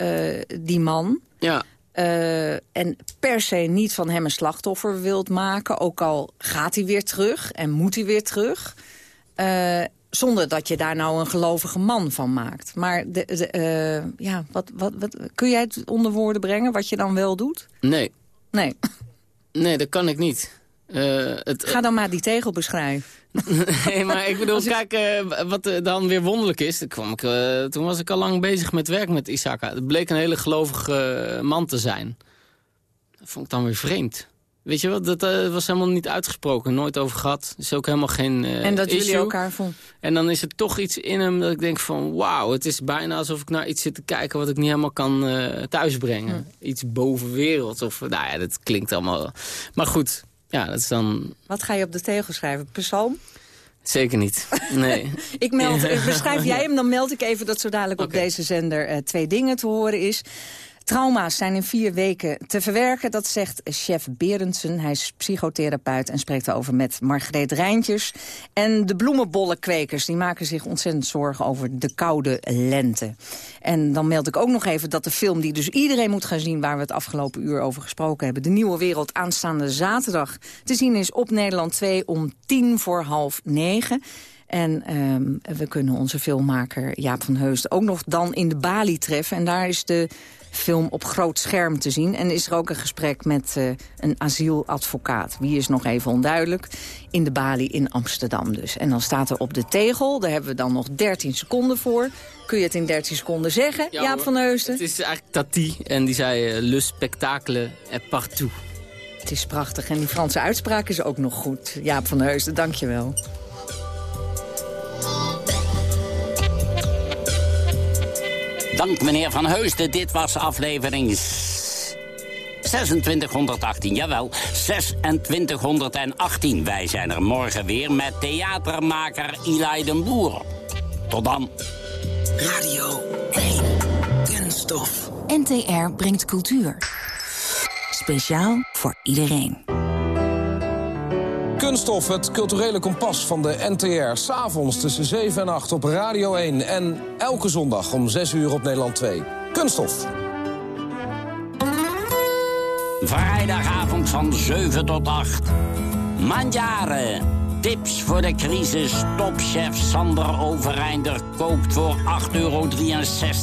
die man... Ja. Uh, en per se niet van hem een slachtoffer wilt maken. Ook al gaat hij weer terug en moet hij weer terug. Uh, zonder dat je daar nou een gelovige man van maakt. Maar de, de, uh, ja, wat, wat, wat, kun jij het onder woorden brengen wat je dan wel doet? Nee. Nee. [LAUGHS] Nee, dat kan ik niet. Uh, het, Ga dan maar die tegel beschrijven. [LAUGHS] nee, maar ik bedoel, kijk, uh, wat dan weer wonderlijk is... Kwam ik, toen was ik al lang bezig met werk met Isaka. Het bleek een hele gelovige man te zijn. Dat vond ik dan weer vreemd. Weet je wat, dat uh, was helemaal niet uitgesproken, nooit over gehad. is ook helemaal geen uh, En dat issue. jullie elkaar vonden. En dan is er toch iets in hem dat ik denk van... wauw, het is bijna alsof ik naar iets zit te kijken... wat ik niet helemaal kan uh, thuisbrengen. Hm. Iets bovenwereld of... Nou ja, dat klinkt allemaal... Maar goed, ja, dat is dan... Wat ga je op de tegel schrijven? Psalm? Zeker niet, nee. [LAUGHS] ik meld, [LAUGHS] beschrijf jij hem, dan meld ik even dat zo dadelijk okay. op deze zender twee dingen te horen is. Trauma's zijn in vier weken te verwerken, dat zegt chef Berendsen. Hij is psychotherapeut en spreekt erover met Margreet Rijntjes. En de bloemenbollenkwekers die maken zich ontzettend zorgen over de koude lente. En dan meld ik ook nog even dat de film die dus iedereen moet gaan zien... waar we het afgelopen uur over gesproken hebben... De Nieuwe Wereld aanstaande zaterdag te zien is op Nederland 2 om tien voor half negen... En um, we kunnen onze filmmaker Jaap van Heusden ook nog dan in de Bali treffen. En daar is de film op groot scherm te zien. En is er ook een gesprek met uh, een asieladvocaat. Wie is nog even onduidelijk. In de Bali in Amsterdam dus. En dan staat er op de tegel, daar hebben we dan nog 13 seconden voor. Kun je het in 13 seconden zeggen, ja, Jaap van Heusden? Het is eigenlijk Tati en die zei uh, le spectacle est partout. Het is prachtig en die Franse uitspraak is ook nog goed. Jaap van Heusden, dank je wel. Dank meneer Van Heusden. Dit was aflevering 2618, jawel, 2618. Wij zijn er morgen weer met theatermaker Eli den Boer. Tot dan. Radio 1. Kunststof. NTR brengt cultuur. Speciaal voor iedereen. Kunststof, het culturele kompas van de NTR. S'avonds tussen 7 en 8 op Radio 1. En elke zondag om 6 uur op Nederland 2. Kunststof. Vrijdagavond van 7 tot 8. Mandjaren. Tips voor de crisis. Topchef Sander Overeinder koopt voor 8,63 euro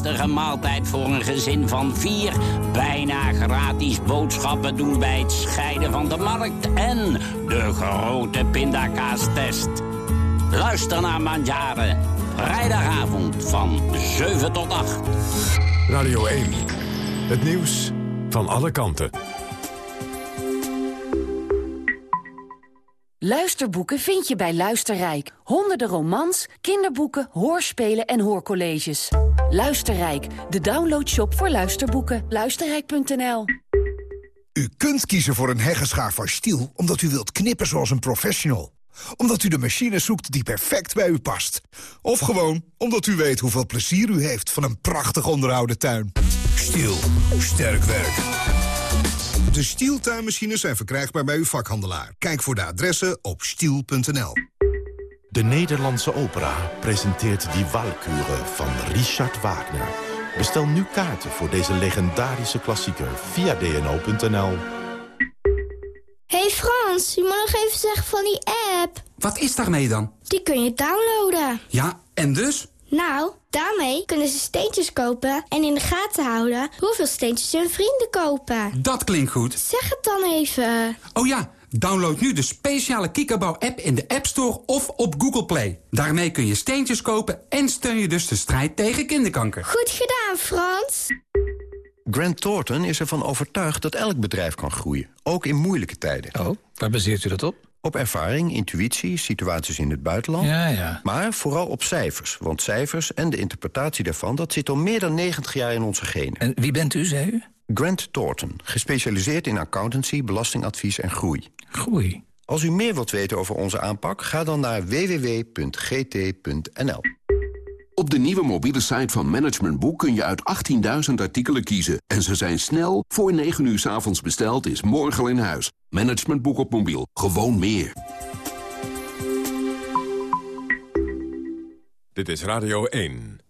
een maaltijd voor een gezin van vier. Bijna gratis boodschappen doen bij het scheiden van de markt. En de grote pindakaastest. Luister naar Mandjaren. Vrijdagavond van 7 tot 8. Radio 1. Het nieuws van alle kanten. Luisterboeken vind je bij Luisterrijk. Honderden romans, kinderboeken, hoorspelen en hoorcolleges. Luisterrijk, de downloadshop voor luisterboeken. Luisterrijk.nl U kunt kiezen voor een heggenschaar van Stiel... omdat u wilt knippen zoals een professional. Omdat u de machine zoekt die perfect bij u past. Of gewoon omdat u weet hoeveel plezier u heeft... van een prachtig onderhouden tuin. Stiel, sterk werk. De Stiel-tuinmachines zijn verkrijgbaar bij uw vakhandelaar. Kijk voor de adressen op stiel.nl. De Nederlandse opera presenteert Die Walküre van Richard Wagner. Bestel nu kaarten voor deze legendarische klassieker via dno.nl. Hey Frans, je moet nog even zeggen van die app. Wat is daarmee dan? Die kun je downloaden. Ja, en dus? Nou, daarmee kunnen ze steentjes kopen en in de gaten houden hoeveel steentjes hun vrienden kopen. Dat klinkt goed. Zeg het dan even. Oh ja, download nu de speciale Kikkerbouw-app in de App Store of op Google Play. Daarmee kun je steentjes kopen en steun je dus de strijd tegen kinderkanker. Goed gedaan, Frans. Grant Thornton is ervan overtuigd dat elk bedrijf kan groeien, ook in moeilijke tijden. Oh, waar baseert u dat op? Op ervaring, intuïtie, situaties in het buitenland. Ja, ja. Maar vooral op cijfers, want cijfers en de interpretatie daarvan... dat zit al meer dan 90 jaar in onze genen. En wie bent u, zei u? Grant Thornton, gespecialiseerd in accountancy, belastingadvies en groei. Groei? Als u meer wilt weten over onze aanpak, ga dan naar www.gt.nl. Op de nieuwe mobiele site van Management Boek kun je uit 18.000 artikelen kiezen. En ze zijn snel, voor 9 uur s avonds besteld, is morgen in huis. Management Boek op mobiel, gewoon meer. Dit is Radio 1.